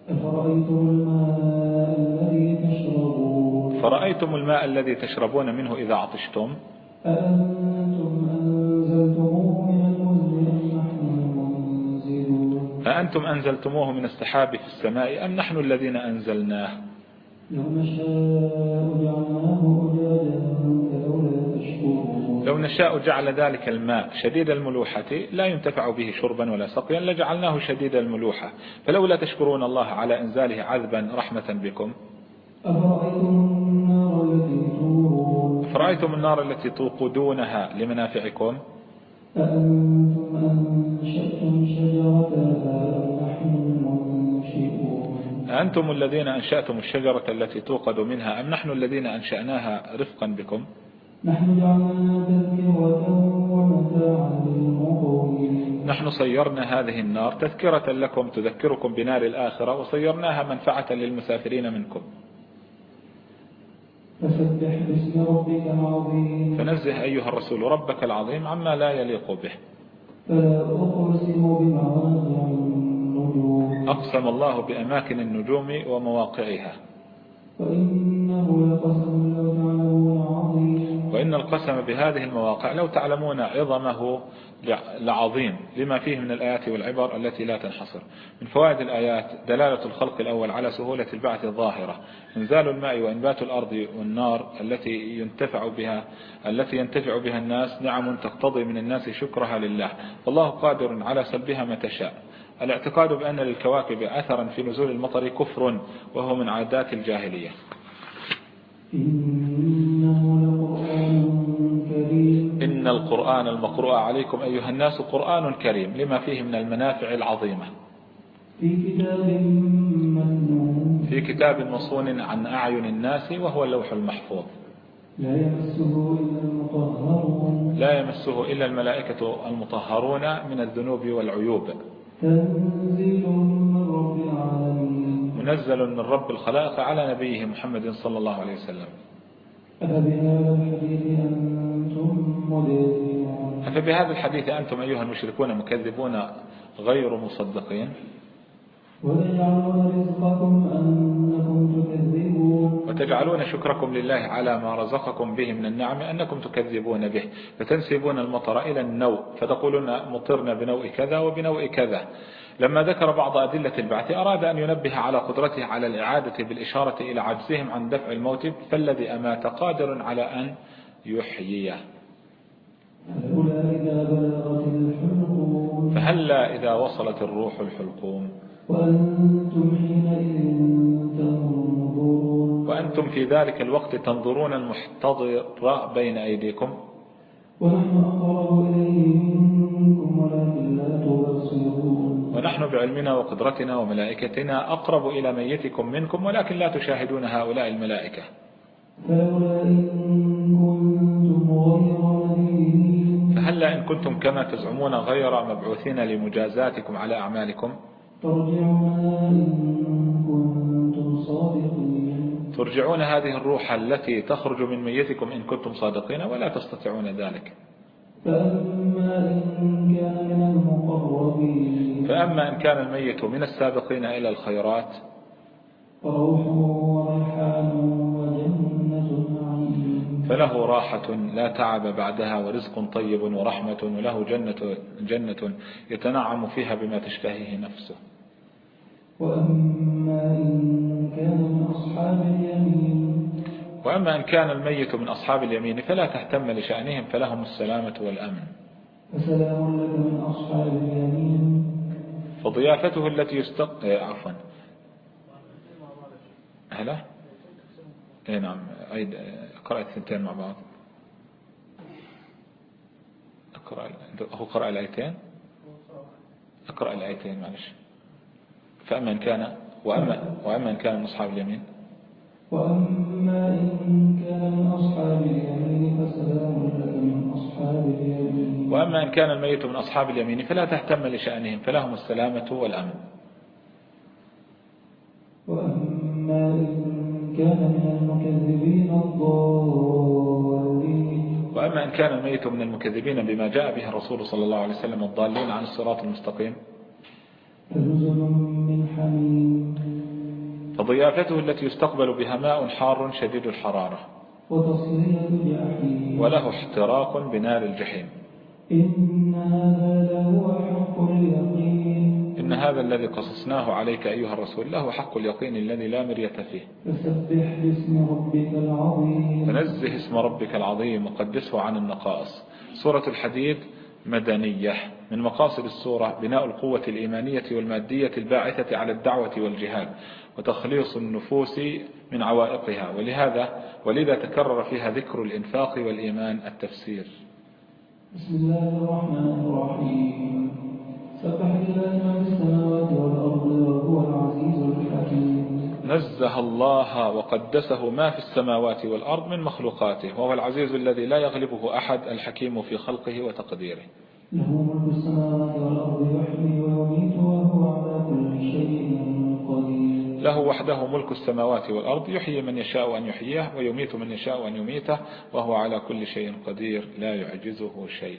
أفرأيتم الماء الذي تشربون؟ فرأيتم الماء الذي تشربون منه إذا عطشتم؟ أأنتم أنزلتموه من أأنتم أنزلتموه من السحاب في السماء أم نحن الذين أنزلناه؟ لو نشاء جعلناه أجاجا فلولا تشكرون. لو نشاء جعل ذلك الماء شديد الملوحة لا ينتفع به شربا ولا سقيا لجعلناه شديد الملوحة. فلولا تشكرون الله على إنزاله عذبا رحمة بكم. أفرأيتم النار التي النار توقدونها لمنافعكم؟ أأنتم أنشأتم شجرتها المنشئون أنتم الذين أنشأتم الشجرة التي توقد منها أم نحن الذين أنشأناها رفقا بكم؟ نحن جعلناها تذكرة ومتاعا للمقومين. نحن صيرنا هذه النار تذكرة لكم تذكركم بنار الآخرة وصيرناها منفعة للمسافرين منكم. فسبح باسم ربك العظيم. فنزه أيها الرسول ربك العظيم عما لا يليق به. فلا أقسم النجوم أقسم الله بأماكن النجوم ومواقعها. وإن القسم بهذه المواقع لو تعلمون عظمه لعظيم لما فيه من الآيات والعبر التي لا تنحصر. من فوائد الآيات دلالة الخلق الأول على سهولة البعث الظاهرة. إنزال الماء وإنبات الأرض والنار التي ينتفع بها التي ينتفع بها الناس نعم تقتضي من الناس شكرها لله. والله قادر على سلبها متى شاء الاعتقاد بأن للكواكب أثرا في نزول المطر كفر وهو من عادات الجاهلية. إن القرآن المقروء عليكم أيها الناس قرآن كريم لما فيه من المنافع العظيمة. في كتاب في كتاب مصون عن أعين الناس وهو اللوح المحفوظ. لا يمسه إلا المطهرون لا يمسه إلا الملائكة المطهرون من الذنوب والعيوب. تنزيل من رب العالمين. منزل من رب الخلائق على نبيه محمد صلى الله عليه وسلم. أفبهذا الحديث أنتم مدهنون. أفبهذا الحديث أنتم أيها المشركون مكذبون غير مصدقين؟ وتجعلون رزقكم أنكم تكذبون. وتجعلون شكركم لله على ما رزقكم به من النعم أنكم تكذبون به. فتنسبون المطر إلى النوء. فتقولون مطرنا بنوء كذا وبنوء كذا. لما ذكر بعض أدلة البعث أراد أن ينبه على قدرته على الإعادة بالإشارة إلى عجزهم عن دفع الموت فالذي أمات قادر على أن يحييه. فهلا إذا وصلت الروح الحلقوم؟ وأنتم حينئذ تنظرون. وأنتم في ذلك الوقت تنظرون المحتضر بين أيديكم. ونحن أقرب إليه منكم ولكن لا تبصرون. ونحن بعلمنا وقدرتنا وملائكتنا أقرب إلى ميتكم منكم ولكن لا تشاهدون هؤلاء الملائكة. فلولا إن كنتم غير فهلا إن كنتم كما تزعمون غير مبعوثين لمجازاتكم على أعمالكم. ترجعونها إن كنتم صادقين. ترجعون هذه الروح التي تخرج من ميتكم إن كنتم صادقين ولا تستطيعون ذلك. فأما إن كان من المقربين. فأما إن كان الميت من السابقين إلى الخيرات فروح وريحان فله راحة لا تعب بعدها ورزق طيب ورحمة وله جنة, جنة يتنعم فيها بما تشتهيه نفسه. وأما إن كان من أصحاب اليمين. وأما إن كان الميت من أصحاب اليمين فلا تهتم لشأنهم فلهم السلامة والأمن. فسلام لك من أصحاب اليمين. فضيافته التي يستق إيه، عفوا. هلا اي نعم. أيد اقرأ الثنتين مع بعض. أقرأ هو قرأ الآيتين؟ أقرأ الآيتين معلش. فأما إن كان وأما, وأما إن كان من أصحاب اليمين؟ وأما إن كان من أصحاب اليمين فسلام لك من أصحاب اليمين. وأما إن كان الميت من أصحاب اليمين فلا تهتم لشأنهم فلهم السلامة والأمن. وأما إن كان من المكذبين الضالين. وأما إن كان الميت من المكذبين بما جاء به الرسول صلى الله عليه وسلم الضالين عن الصراط المستقيم. فنزل من حميم. فضيافته التي يستقبل بها ماء حار شديد الحرارة. وتصلية جحيم وله احتراق بنار الجحيم. إن هذا لهو حق اليقين. إن هذا الذي قصصناه عليك أيها الرسول له حق اليقين الذي لا مرية فيه. فسبح ربك العظيم. فنزه اسم ربك العظيم وقدسه عن النقائص. سورة الحديد مدنية. من مقاصد السورة بناء القوة الإيمانية والمادية الباعثة على الدعوة والجهاد وتخليص النفوس من عوائقها. ولهذا ولذا تكرر فيها ذكر الإنفاق والإيمان التفسير. بسم الله الرحمن الرحيم. سبح لله ما في السماوات والأرض وهو العزيز الحكيم. نزه الله وقدسه ما في السماوات والأرض من مخلوقاته وهو العزيز الذي لا يغلبه أحد الحكيم في خلقه وتقديره. له ملك السماوات والأرض يحيي ويميت وهو على كل شيء قدير. له وحده ملك السماوات والأرض يحيي من يشاء أن يحييه ويميت من يشاء أن يميته وهو على كل شيء قدير لا يعجزه شيء.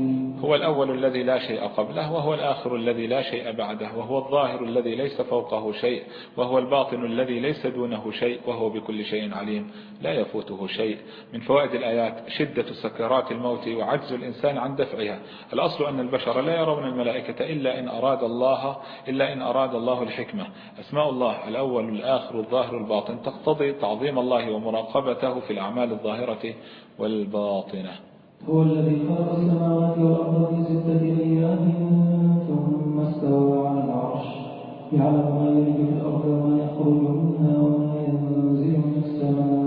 هو الأول الذي لا شيء قبله وهو الآخر الذي لا شيء بعده وهو الظاهر الذي ليس فوقه شيء وهو الباطن الذي ليس دونه شيء وهو بكل شيء عليم. لا يفوته شيء. من فوائد الآيات شدة سكرات الموت وعجز الإنسان عن دفعها. الأصل أن البشر لا يرون الملائكة إلا إن أراد الله إلا إن أراد الله الحكمة. أسماء الله الأول الآخر الظاهر الباطن. تقتضي تعظيم الله ومراقبته في الأعمال الظاهرة والباطنة. هو الذي خلق السماوات والأرض في ستة أيام ثم استوى على العرش. يعلم ما يلج في الأرض وما يخرج منها وما ينزل من السماء.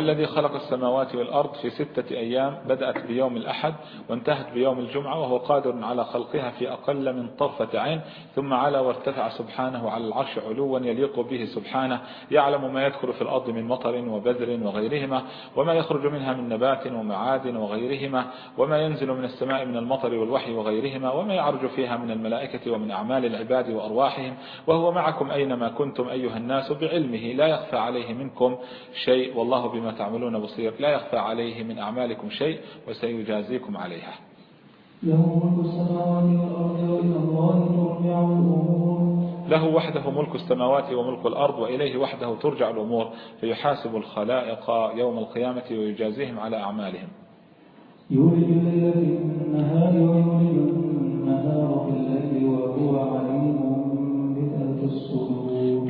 الذي خلق السماوات والأرض في ستة أيام بدأت بيوم الأحد وانتهت بيوم الجمعة وهو قادر على خلقها في أقل من طرفة عين ثم على وارتفع سبحانه على العرش علوا يليق به سبحانه يعلم ما يدخل في الأرض من مطر وبذر وغيرهما وما يخرج منها من نبات ومعادن وغيرهما وما ينزل من السماء من المطر والوحي وغيرهما وما يعرج فيها من الملائكة ومن أعمال العباد وأرواحهم وهو معكم أينما كنتم أيها الناس بعلمه لا يخفى عليه منكم شيء والله بما تعملون بصير. لا يخفى عليه من أعمالكم شيء وسيجازيكم عليها. له ملك السماوات والأرض وإلى الله ترجع الأمور. له وحده ملك السماوات وملك الأرض وإليه وحده ترجع الأمور. فيحاسب الخلائق يوم القيامة ويجازيهم على أعمالهم. يولد الليل في النهار ويولد النهار في الليل وهو الصدور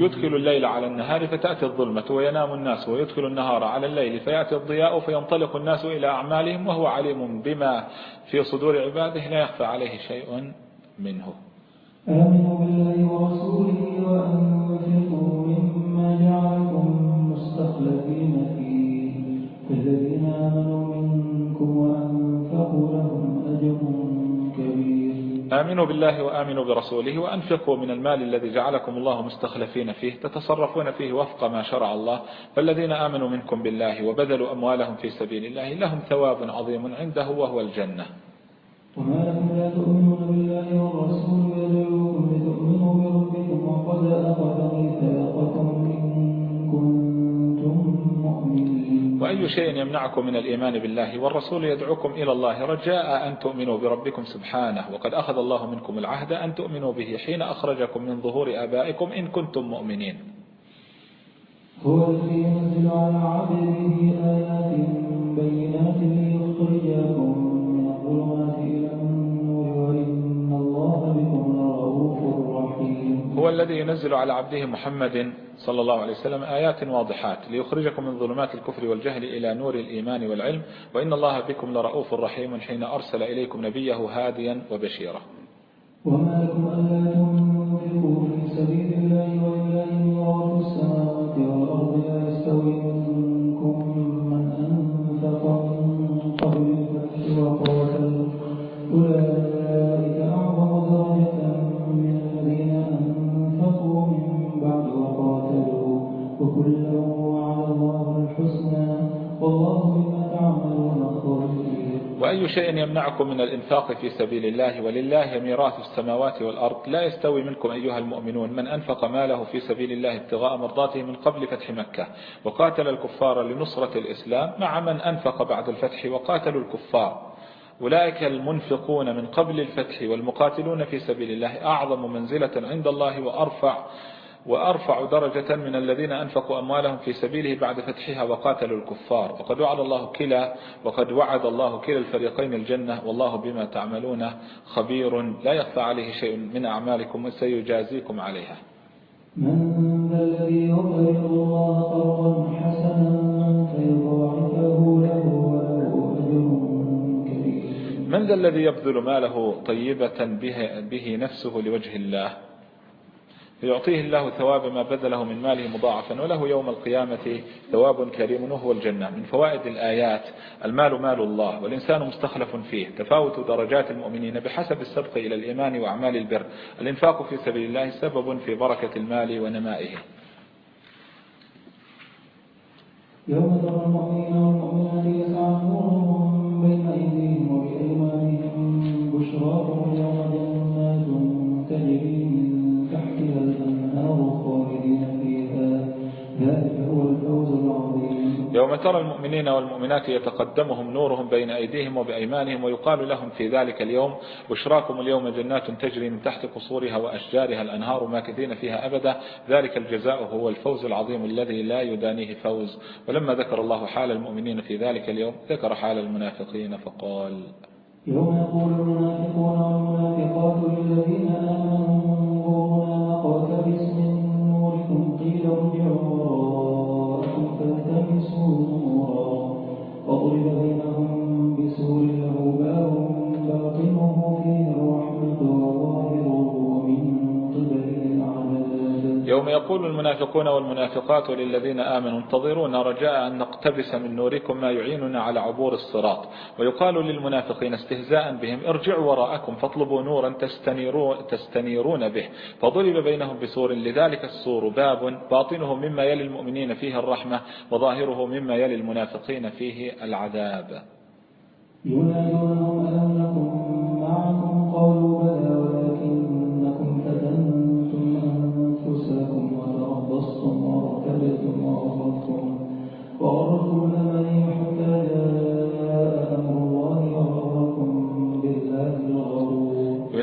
يدخل الليل على النهار فتأتي الظلمة وينام الناس ويدخل النهار على الليل فيأتي الضياء فينطلق الناس إلى أعمالهم وهو عليم بما في صدور عباده لا يخفى عليه شيء منه. آمنوا بالله ورسوله وأنفقوا مما جعلكم مستخلفين فيه. فالذين آمنوا منكم وأنفقوا لهم أجر آمنوا بالله وآمنوا برسوله وأنفقوا من المال الذي جعلكم الله مستخلفين فيه تتصرفون فيه وفق ما شرع الله. فالذين آمنوا منكم بالله وبذلوا أموالهم في سبيل الله لهم ثواب عظيم عنده وهو الجنة. وما لكم لا تؤمنون بالله والرسول يدعوكم لتؤمنوا بربكم وقد أخذ ميثاقكم إن كنتم وأي شيء يمنعكم من الإيمان بالله والرسول يدعوكم إلى الله رجاء أن تؤمنوا بربكم سبحانه. وقد أخذ الله منكم العهد أن تؤمنوا به حين أخرجكم من ظهور آبائكم إن كنتم مؤمنين. هو الذي ينزل على عبده آيات بينات ليخرجكم من هو الذي ينزل على عبده محمد صلى الله عليه وسلم آيات واضحات ليخرجكم من ظلمات الكفر والجهل إلى نور الإيمان والعلم وإن الله بكم لرؤوف رحيم حين أرسل إليكم نبيه هاديا وبشيرا. وما لكم ألا وأي شيء يمنعكم من الإنفاق في سبيل الله ولله ميراث السماوات والأرض لا يستوي منكم أيها المؤمنون من أنفق ماله في سبيل الله ابتغاء مرضاته من قبل فتح مكة وقاتل الكفار لنصرة الإسلام مع من أنفق بعد الفتح وقاتلوا الكفار. أولئك المنفقون من قبل الفتح والمقاتلون في سبيل الله أعظم منزلة عند الله وأرفع وأرفع درجة من الذين أنفقوا أموالهم في سبيله بعد فتحها وقاتلوا الكفار. وقد وعد الله كلا وقد وعد الله كلا الفريقين الجنة والله بما تعملون خبير. لا يخفى عليه شيء من أعمالكم وسيجازيكم عليها. من ذا الذي يقرض الله قرضا حسنا فيضاعفه له من ذا الذي يبذل ماله طيبة به, به نفسه لوجه الله؟ فيعطيه الله ثواب ما بذله من ماله مضاعفا وله يوم القيامة ثواب كريم وهو الجنة. من فوائد الآيات المال مال الله والإنسان مستخلف فيه. تفاوت درجات المؤمنين بحسب السبق إلى الإيمان وأعمال البر. الإنفاق في سبيل الله سبب في بركة المال ونمائه. يوم ترى المؤمنين والمؤمنات يسعى بين أيديهم وبأيمانهم بشراكم اليوم الفوز العظيم. يوم ترى المؤمنين والمؤمنات يتقدمهم نورهم بين أيديهم وبأيمانهم ويقال لهم في ذلك اليوم بشراكم اليوم جنات تجري من تحت قصورها وأشجارها الأنهار ماكثين فيها أبدا. ذلك الجزاء هو الفوز العظيم الذي لا يدانيه فوز. ولما ذكر الله حال المؤمنين في ذلك اليوم ذكر حال المنافقين فقال يوم يقول المنافقون والمنافقات للذين آمنوا نورا وضرب بينهم ويوم يقول المنافقون والمنافقات للذين آمنوا انتظرونا رجاء أن نقتبس من نوركم ما يعيننا على عبور الصراط. ويقال للمنافقين استهزاء بهم ارجعوا وراءكم فاطلبوا نورا تستنيرون به. فضرب بينهم بسور لذلك السور باب باطنه مما يلي المؤمنين فيه الرحمة وظاهره مما يلي المنافقين فيه العذاب. ينادونهم ألم نكن معكم؟ قالوا بلى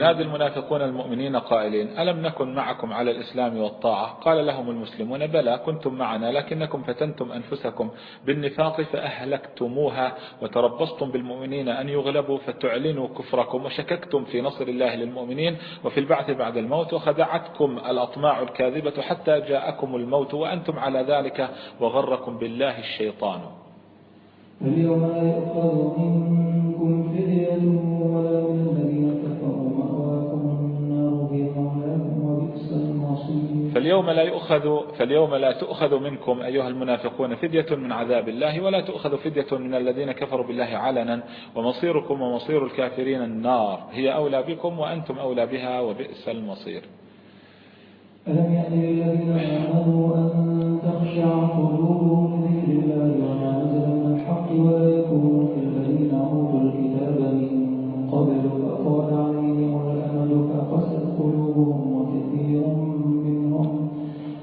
ينادي المنافقون المؤمنين قائلين ألم نكن معكم على الإسلام والطاعة؟ قال لهم المسلمون بلى كنتم معنا لكنكم فتنتم أنفسكم بالنفاق فأهلكتموها وتربصتم بالمؤمنين أن يغلبوا فتعلنوا كفركم وشككتم في نصر الله للمؤمنين وفي البعث بعد الموت وخدعتكم الأطماع الكاذبة حتى جاءكم الموت وأنتم على ذلك وغركم بالله الشيطان. اليوم لا يؤخذ منكم فدية فاليوم لا يؤخذ فاليوم لا تؤخذ منكم أيها المنافقون فدية من عذاب الله ولا تؤخذ فدية من الذين كفروا بالله علنا ومصيركم ومصير الكافرين النار. هي أولى بكم وأنتم أولى بها وبئس المصير. ألم يأن للذين آمنوا أن تخشع قلوبهم لذكر الله وما نزل من الحق ولا يكونوا كالذين أوتوا الكتاب من قبل فطال عليهم الأمل فقست قلوبهم وكثير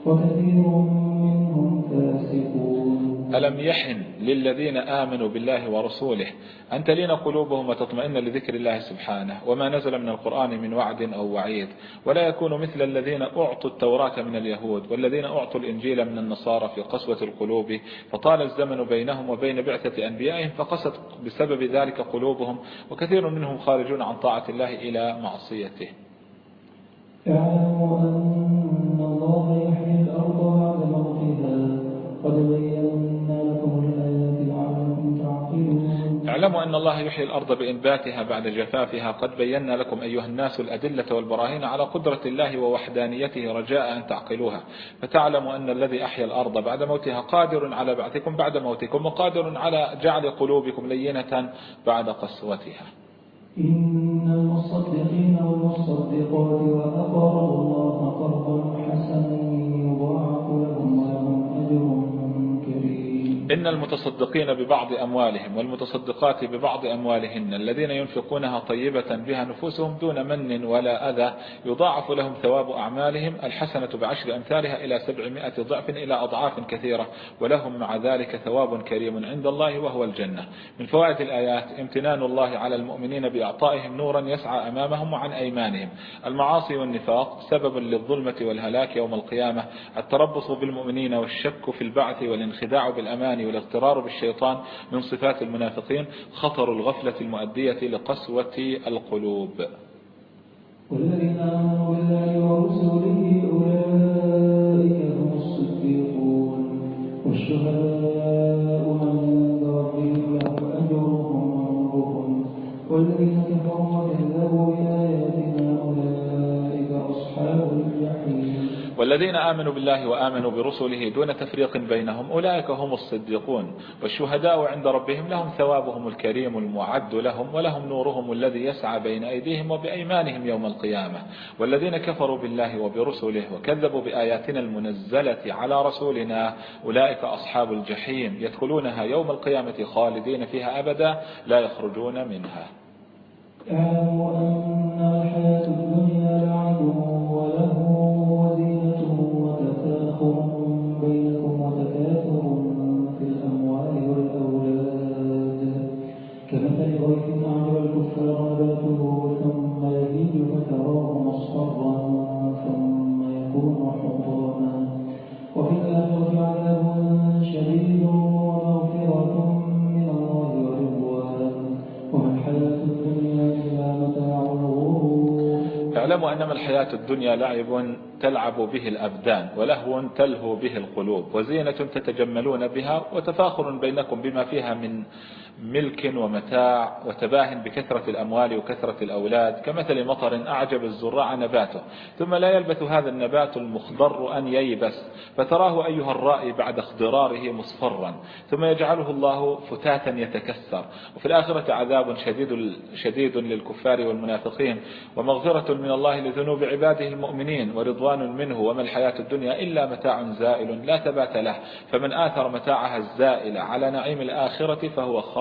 وكثير منهم فاسقون. ألم يحن للذين آمنوا بالله ورسوله أن تلين قلوبهم وتطمئن لذكر الله سبحانه وما نزل من القرآن من وعد أو وعيد ولا يكونوا مثل الذين أعطوا التوراة من اليهود والذين أعطوا الإنجيل من النصارى في قسوة القلوب فطال الزمن بينهم وبين بعثة أنبيائهم فقست بسبب ذلك قلوبهم وكثير منهم خارجون عن طاعة الله إلى معصيته. اعلموا أن الله اعلموا أن الله يحيي الأرض بإنباتها بعد جفافها. قد بينا لكم أيها الناس الأدلة والبراهين على قدرة الله ووحدانيته رجاء أن تعقلوها. فتعلموا أن الذي أحيا الأرض بعد موتها قادر على بعثكم بعد موتكم وقادر على جعل قلوبكم لينة بعد قسوتها. إن المصدقين والمصدقات وأقرضوا الله قرضا حسنا. إن المتصدقين ببعض أموالهم والمتصدقات ببعض أموالهن الذين ينفقونها طيبة بها نفوسهم دون من ولا أذى يضاعف لهم ثواب أعمالهم الحسنة بعشر أمثالها إلى سبعمائة ضعف إلى أضعاف كثيرة ولهم مع ذلك ثواب كريم عند الله وهو الجنة. من فوائد الآيات امتنان الله على المؤمنين بإعطائهم نورا يسعى أمامهم وعن أيمانهم. المعاصي والنفاق سبب للظلمة والهلاك يوم القيامة. التربص بالمؤمنين والشك في البعث والانخداع بالأمان والاغترار بالشيطان من صفات المنافقين خطر الغفلة المؤدية لقسوة القلوب. والذين آمنوا بالله أولئك هم والشهداء لهم أجرهم والذين والذين آمنوا بالله وآمنوا برسله دون تفريق بينهم أولئك هم الصديقون والشهداء عند ربهم لهم ثوابهم الكريم المعد لهم ولهم نورهم الذي يسعى بين أيديهم وبأيمانهم يوم القيامة والذين كفروا بالله وبرسله وكذبوا بآياتنا المنزلة على رسولنا أولئك أصحاب الجحيم يدخلونها يوم القيامة خالدين فيها أبدا لا يخرجون منها أن الحياة الدنيا اعلموا أنما الحياة الدنيا لعب تلعب به الأبدان ولهو تلهو به القلوب وزينة تتجملون بها وتفاخر بينكم بما فيها من ملك ومتاع وتباه بكثرة الأموال وكثرة الأولاد كمثل مطر أعجب الزراع نباته ثم لا يلبث هذا النبات المخضر أن ييبس فتراه أيها الرائي بعد اخضراره مصفرا ثم يجعله الله فتاتا يتكسر وفي الآخرة عذاب شديد, شديد للكفار والمنافقين ومغفرة من الله لذنوب عباده المؤمنين ورضوان منه وما الحياة الدنيا إلا متاع زائل لا ثبات له فمن آثر متاعها الزائل على نعيم الآخرة فهو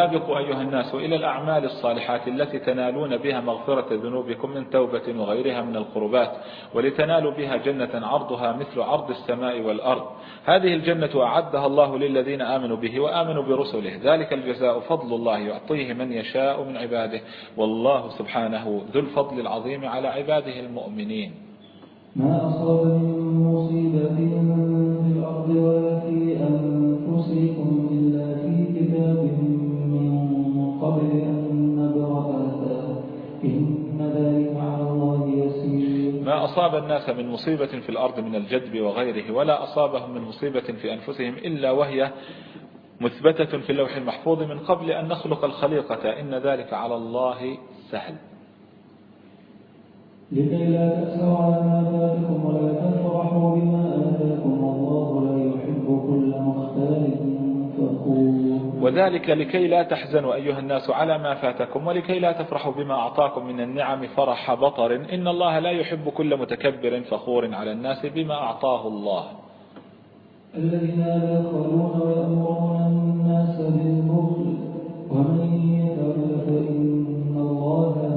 سابقوا أيها الناس إلى الأعمال الصالحات التي تنالون بها مغفرة ذنوبكم من توبة وغيرها من القربات ولتنالوا بها جنة عرضها مثل عرض السماء والأرض. هذه الجنة أعدها الله للذين آمنوا به وآمنوا برسله. ذلك الجزاء فضل الله يعطيه من يشاء من عباده. والله سبحانه ذو الفضل العظيم على عباده المؤمنين. ما أصاب من مصيبة في الأرض ولا في أنفسكم إلا في ما أصاب الناس من مصيبة في الأرض من الجدب وغيره ولا أصابهم من مصيبة في أنفسهم إلا وهي مثبتة في اللوح المحفوظ من قبل أن نخلق الخليقة. إن ذلك على الله سهل. لكي لا تأسوا على ما فاتكم ولا تفرحوا بما آتاكم والله لا يحب كل مختال. فخور وذلك لكي لا تحزنوا أيها الناس على ما فاتكم ولكي لا تفرحوا بما أعطاكم من النعم فرح بطر. إن الله لا يحب كل متكبر فخور على الناس بما أعطاه الله. الذين يدخلون ويأمرون الناس بالبخل ومن يتول فإن الله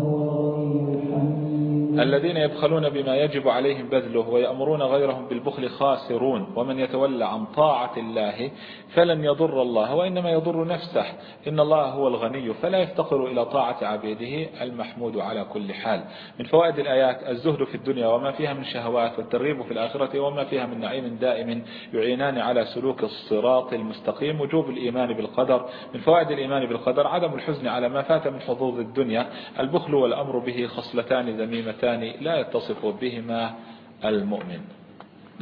الذين يبخلون بما يجب عليهم بذله ويأمرون غيرهم بالبخل خاسرون ومن يتولى عن طاعة الله فلن يضر الله وإنما يضر نفسه. إن الله هو الغني فلا يفتقر إلى طاعة عبيده المحمود على كل حال. من فوائد الآيات الزهد في الدنيا وما فيها من شهوات والترغيب في الآخرة وما فيها من نعيم دائم يعينان على سلوك الصراط المستقيم. وجوب الإيمان بالقدر. من فوائد الإيمان بالقدر عدم الحزن على ما فات من حظوظ الدنيا. البخل والأمر به خصلتان ذميمتان. لا يتصف بهما المؤمن.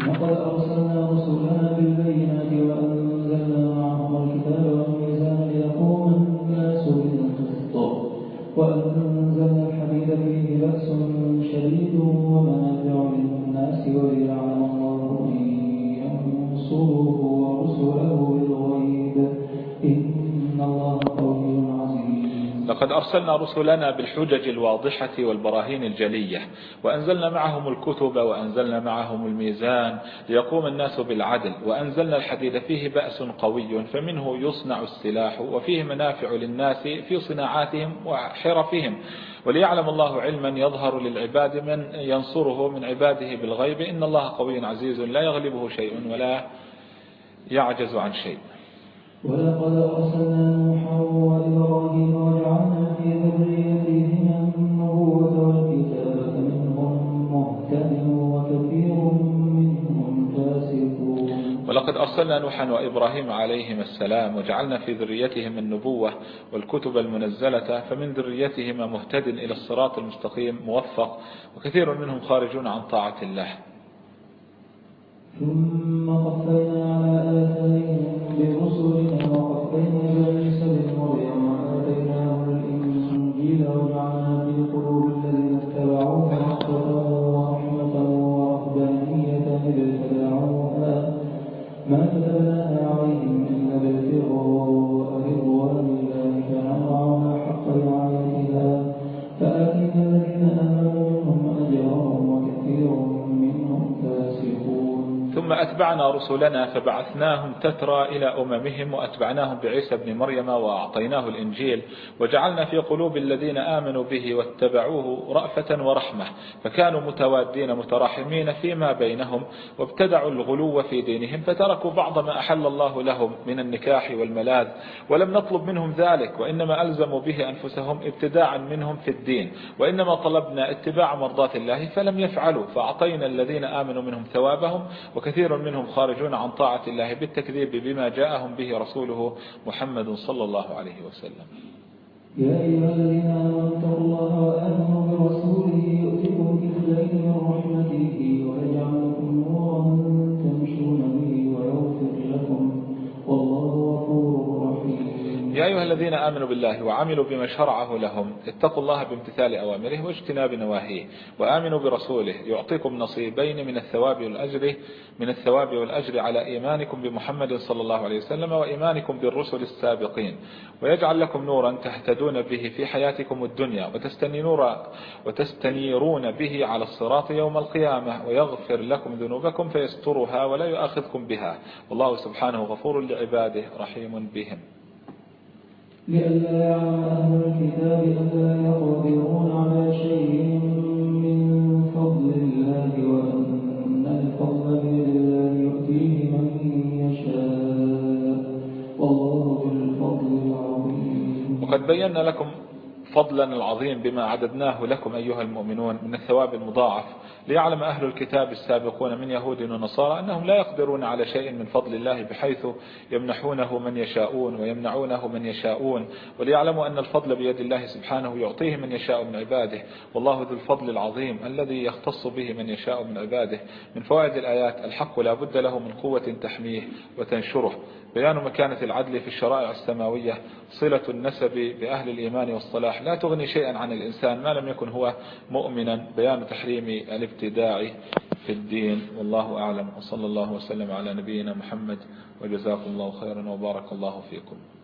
وقد أرسلنا رسلنا بالبينات وأنزلنا معهم الكتاب والميزان ليقوم الناس بالقسط. وأنزلنا الحديد فيه بأس شديد ومنافع للناس وليعلم الله من ينصره ورسله. لقد أرسلنا رسلنا بالحجج الواضحة والبراهين الجلية وأنزلنا معهم الكتب وأنزلنا معهم الميزان ليقوم الناس بالعدل وأنزلنا الحديد فيه بأس قوي فمنه يصنع السلاح وفيه منافع للناس في صناعاتهم وحرفهم. وليعلم الله علما يظهر للعباد من ينصره من عباده بالغيب. إن الله قوي عزيز لا يغلبه شيء ولا يعجز عن شيء. ولقد أرسلنا أرسلنا نوحا وإبراهيم عليهما السلام وجعلنا في ذريتهم النبوة والكتب المنزلة فمن ذريتهما مهتد إلى الصراط المستقيم موفق وكثير منهم خارجون عن طاعة الله. ثم قفينا على آثارهم ما ثم أتبعنا رسلنا فبعثناهم تترى إلى أممهم وأتبعناهم بعيسى بن مريم وأعطيناه الإنجيل وجعلنا في قلوب الذين آمنوا به واتبعوه رأفة ورحمة فكانوا متوادين متراحمين فيما بينهم وابتدعوا الغلو في دينهم فتركوا بعض ما أحل الله لهم من النكاح والملاذ ولم نطلب منهم ذلك وإنما ألزموا به أنفسهم ابتداعا منهم في الدين وإنما طلبنا اتباع مرضات الله فلم يفعلوا فأعطينا الذين آمنوا منهم ثوابهم وكثير وكثير منهم خارجون عن طاعة الله بالتكذيب بما جاءهم به رسوله محمد صلى الله عليه وسلم. يا أيها الذين آمنوا اتقوا الله وآمنوا برسوله يؤتكم كفلين من رحمته ويجعل لكم نورا يا أيها الذين آمنوا بالله وعملوا بما شرعه لهم اتقوا الله بامتثال أوامره واجتناب نواهيه وآمنوا برسوله يعطيكم نصيبين من الثواب والأجر من الثواب والأجر على إيمانكم بمحمد صلى الله عليه وسلم وإيمانكم بالرسل السابقين. ويجعل لكم نورا تهتدون به في حياتكم الدنيا وتستنيرون به على الصراط يوم القيامة ويغفر لكم ذنوبكم فيسترها ولا يؤاخذكم بها. والله سبحانه غفور لعباده رحيم بهم. لئلا يعلم أهل الكتاب ألا يقدرون على شيء من فضل الله وأن الفضل من يشاء. والله ذو الفضل العظيم. لكم فضلا العظيم بما عددناه لكم أيها المؤمنون من الثواب المضاعف. ليعلم أهل الكتاب السابقون من يهود ونصارى أنهم لا يقدرون على شيء من فضل الله بحيث يمنحونه من يشاءون ويمنعونه من يشاءون. وليعلموا أن الفضل بيد الله سبحانه يعطيه من يشاء من عباده. والله ذو الفضل العظيم الذي يختص به من يشاء من عباده. من فوائد الآيات الحق لا بد له من قوة تحميه وتنشره. بيان مكانة العدل في الشرائع السماوية صلة النسب بأهل الإيمان والصلاح لا تغني شيئا عن الإنسان ما لم يكن هو مؤمنا. بيان تحريم الابتداع في الدين. والله أعلم. وصلى الله وسلم على نبينا محمد. وجزاكم الله خيرا وبارك الله فيكم.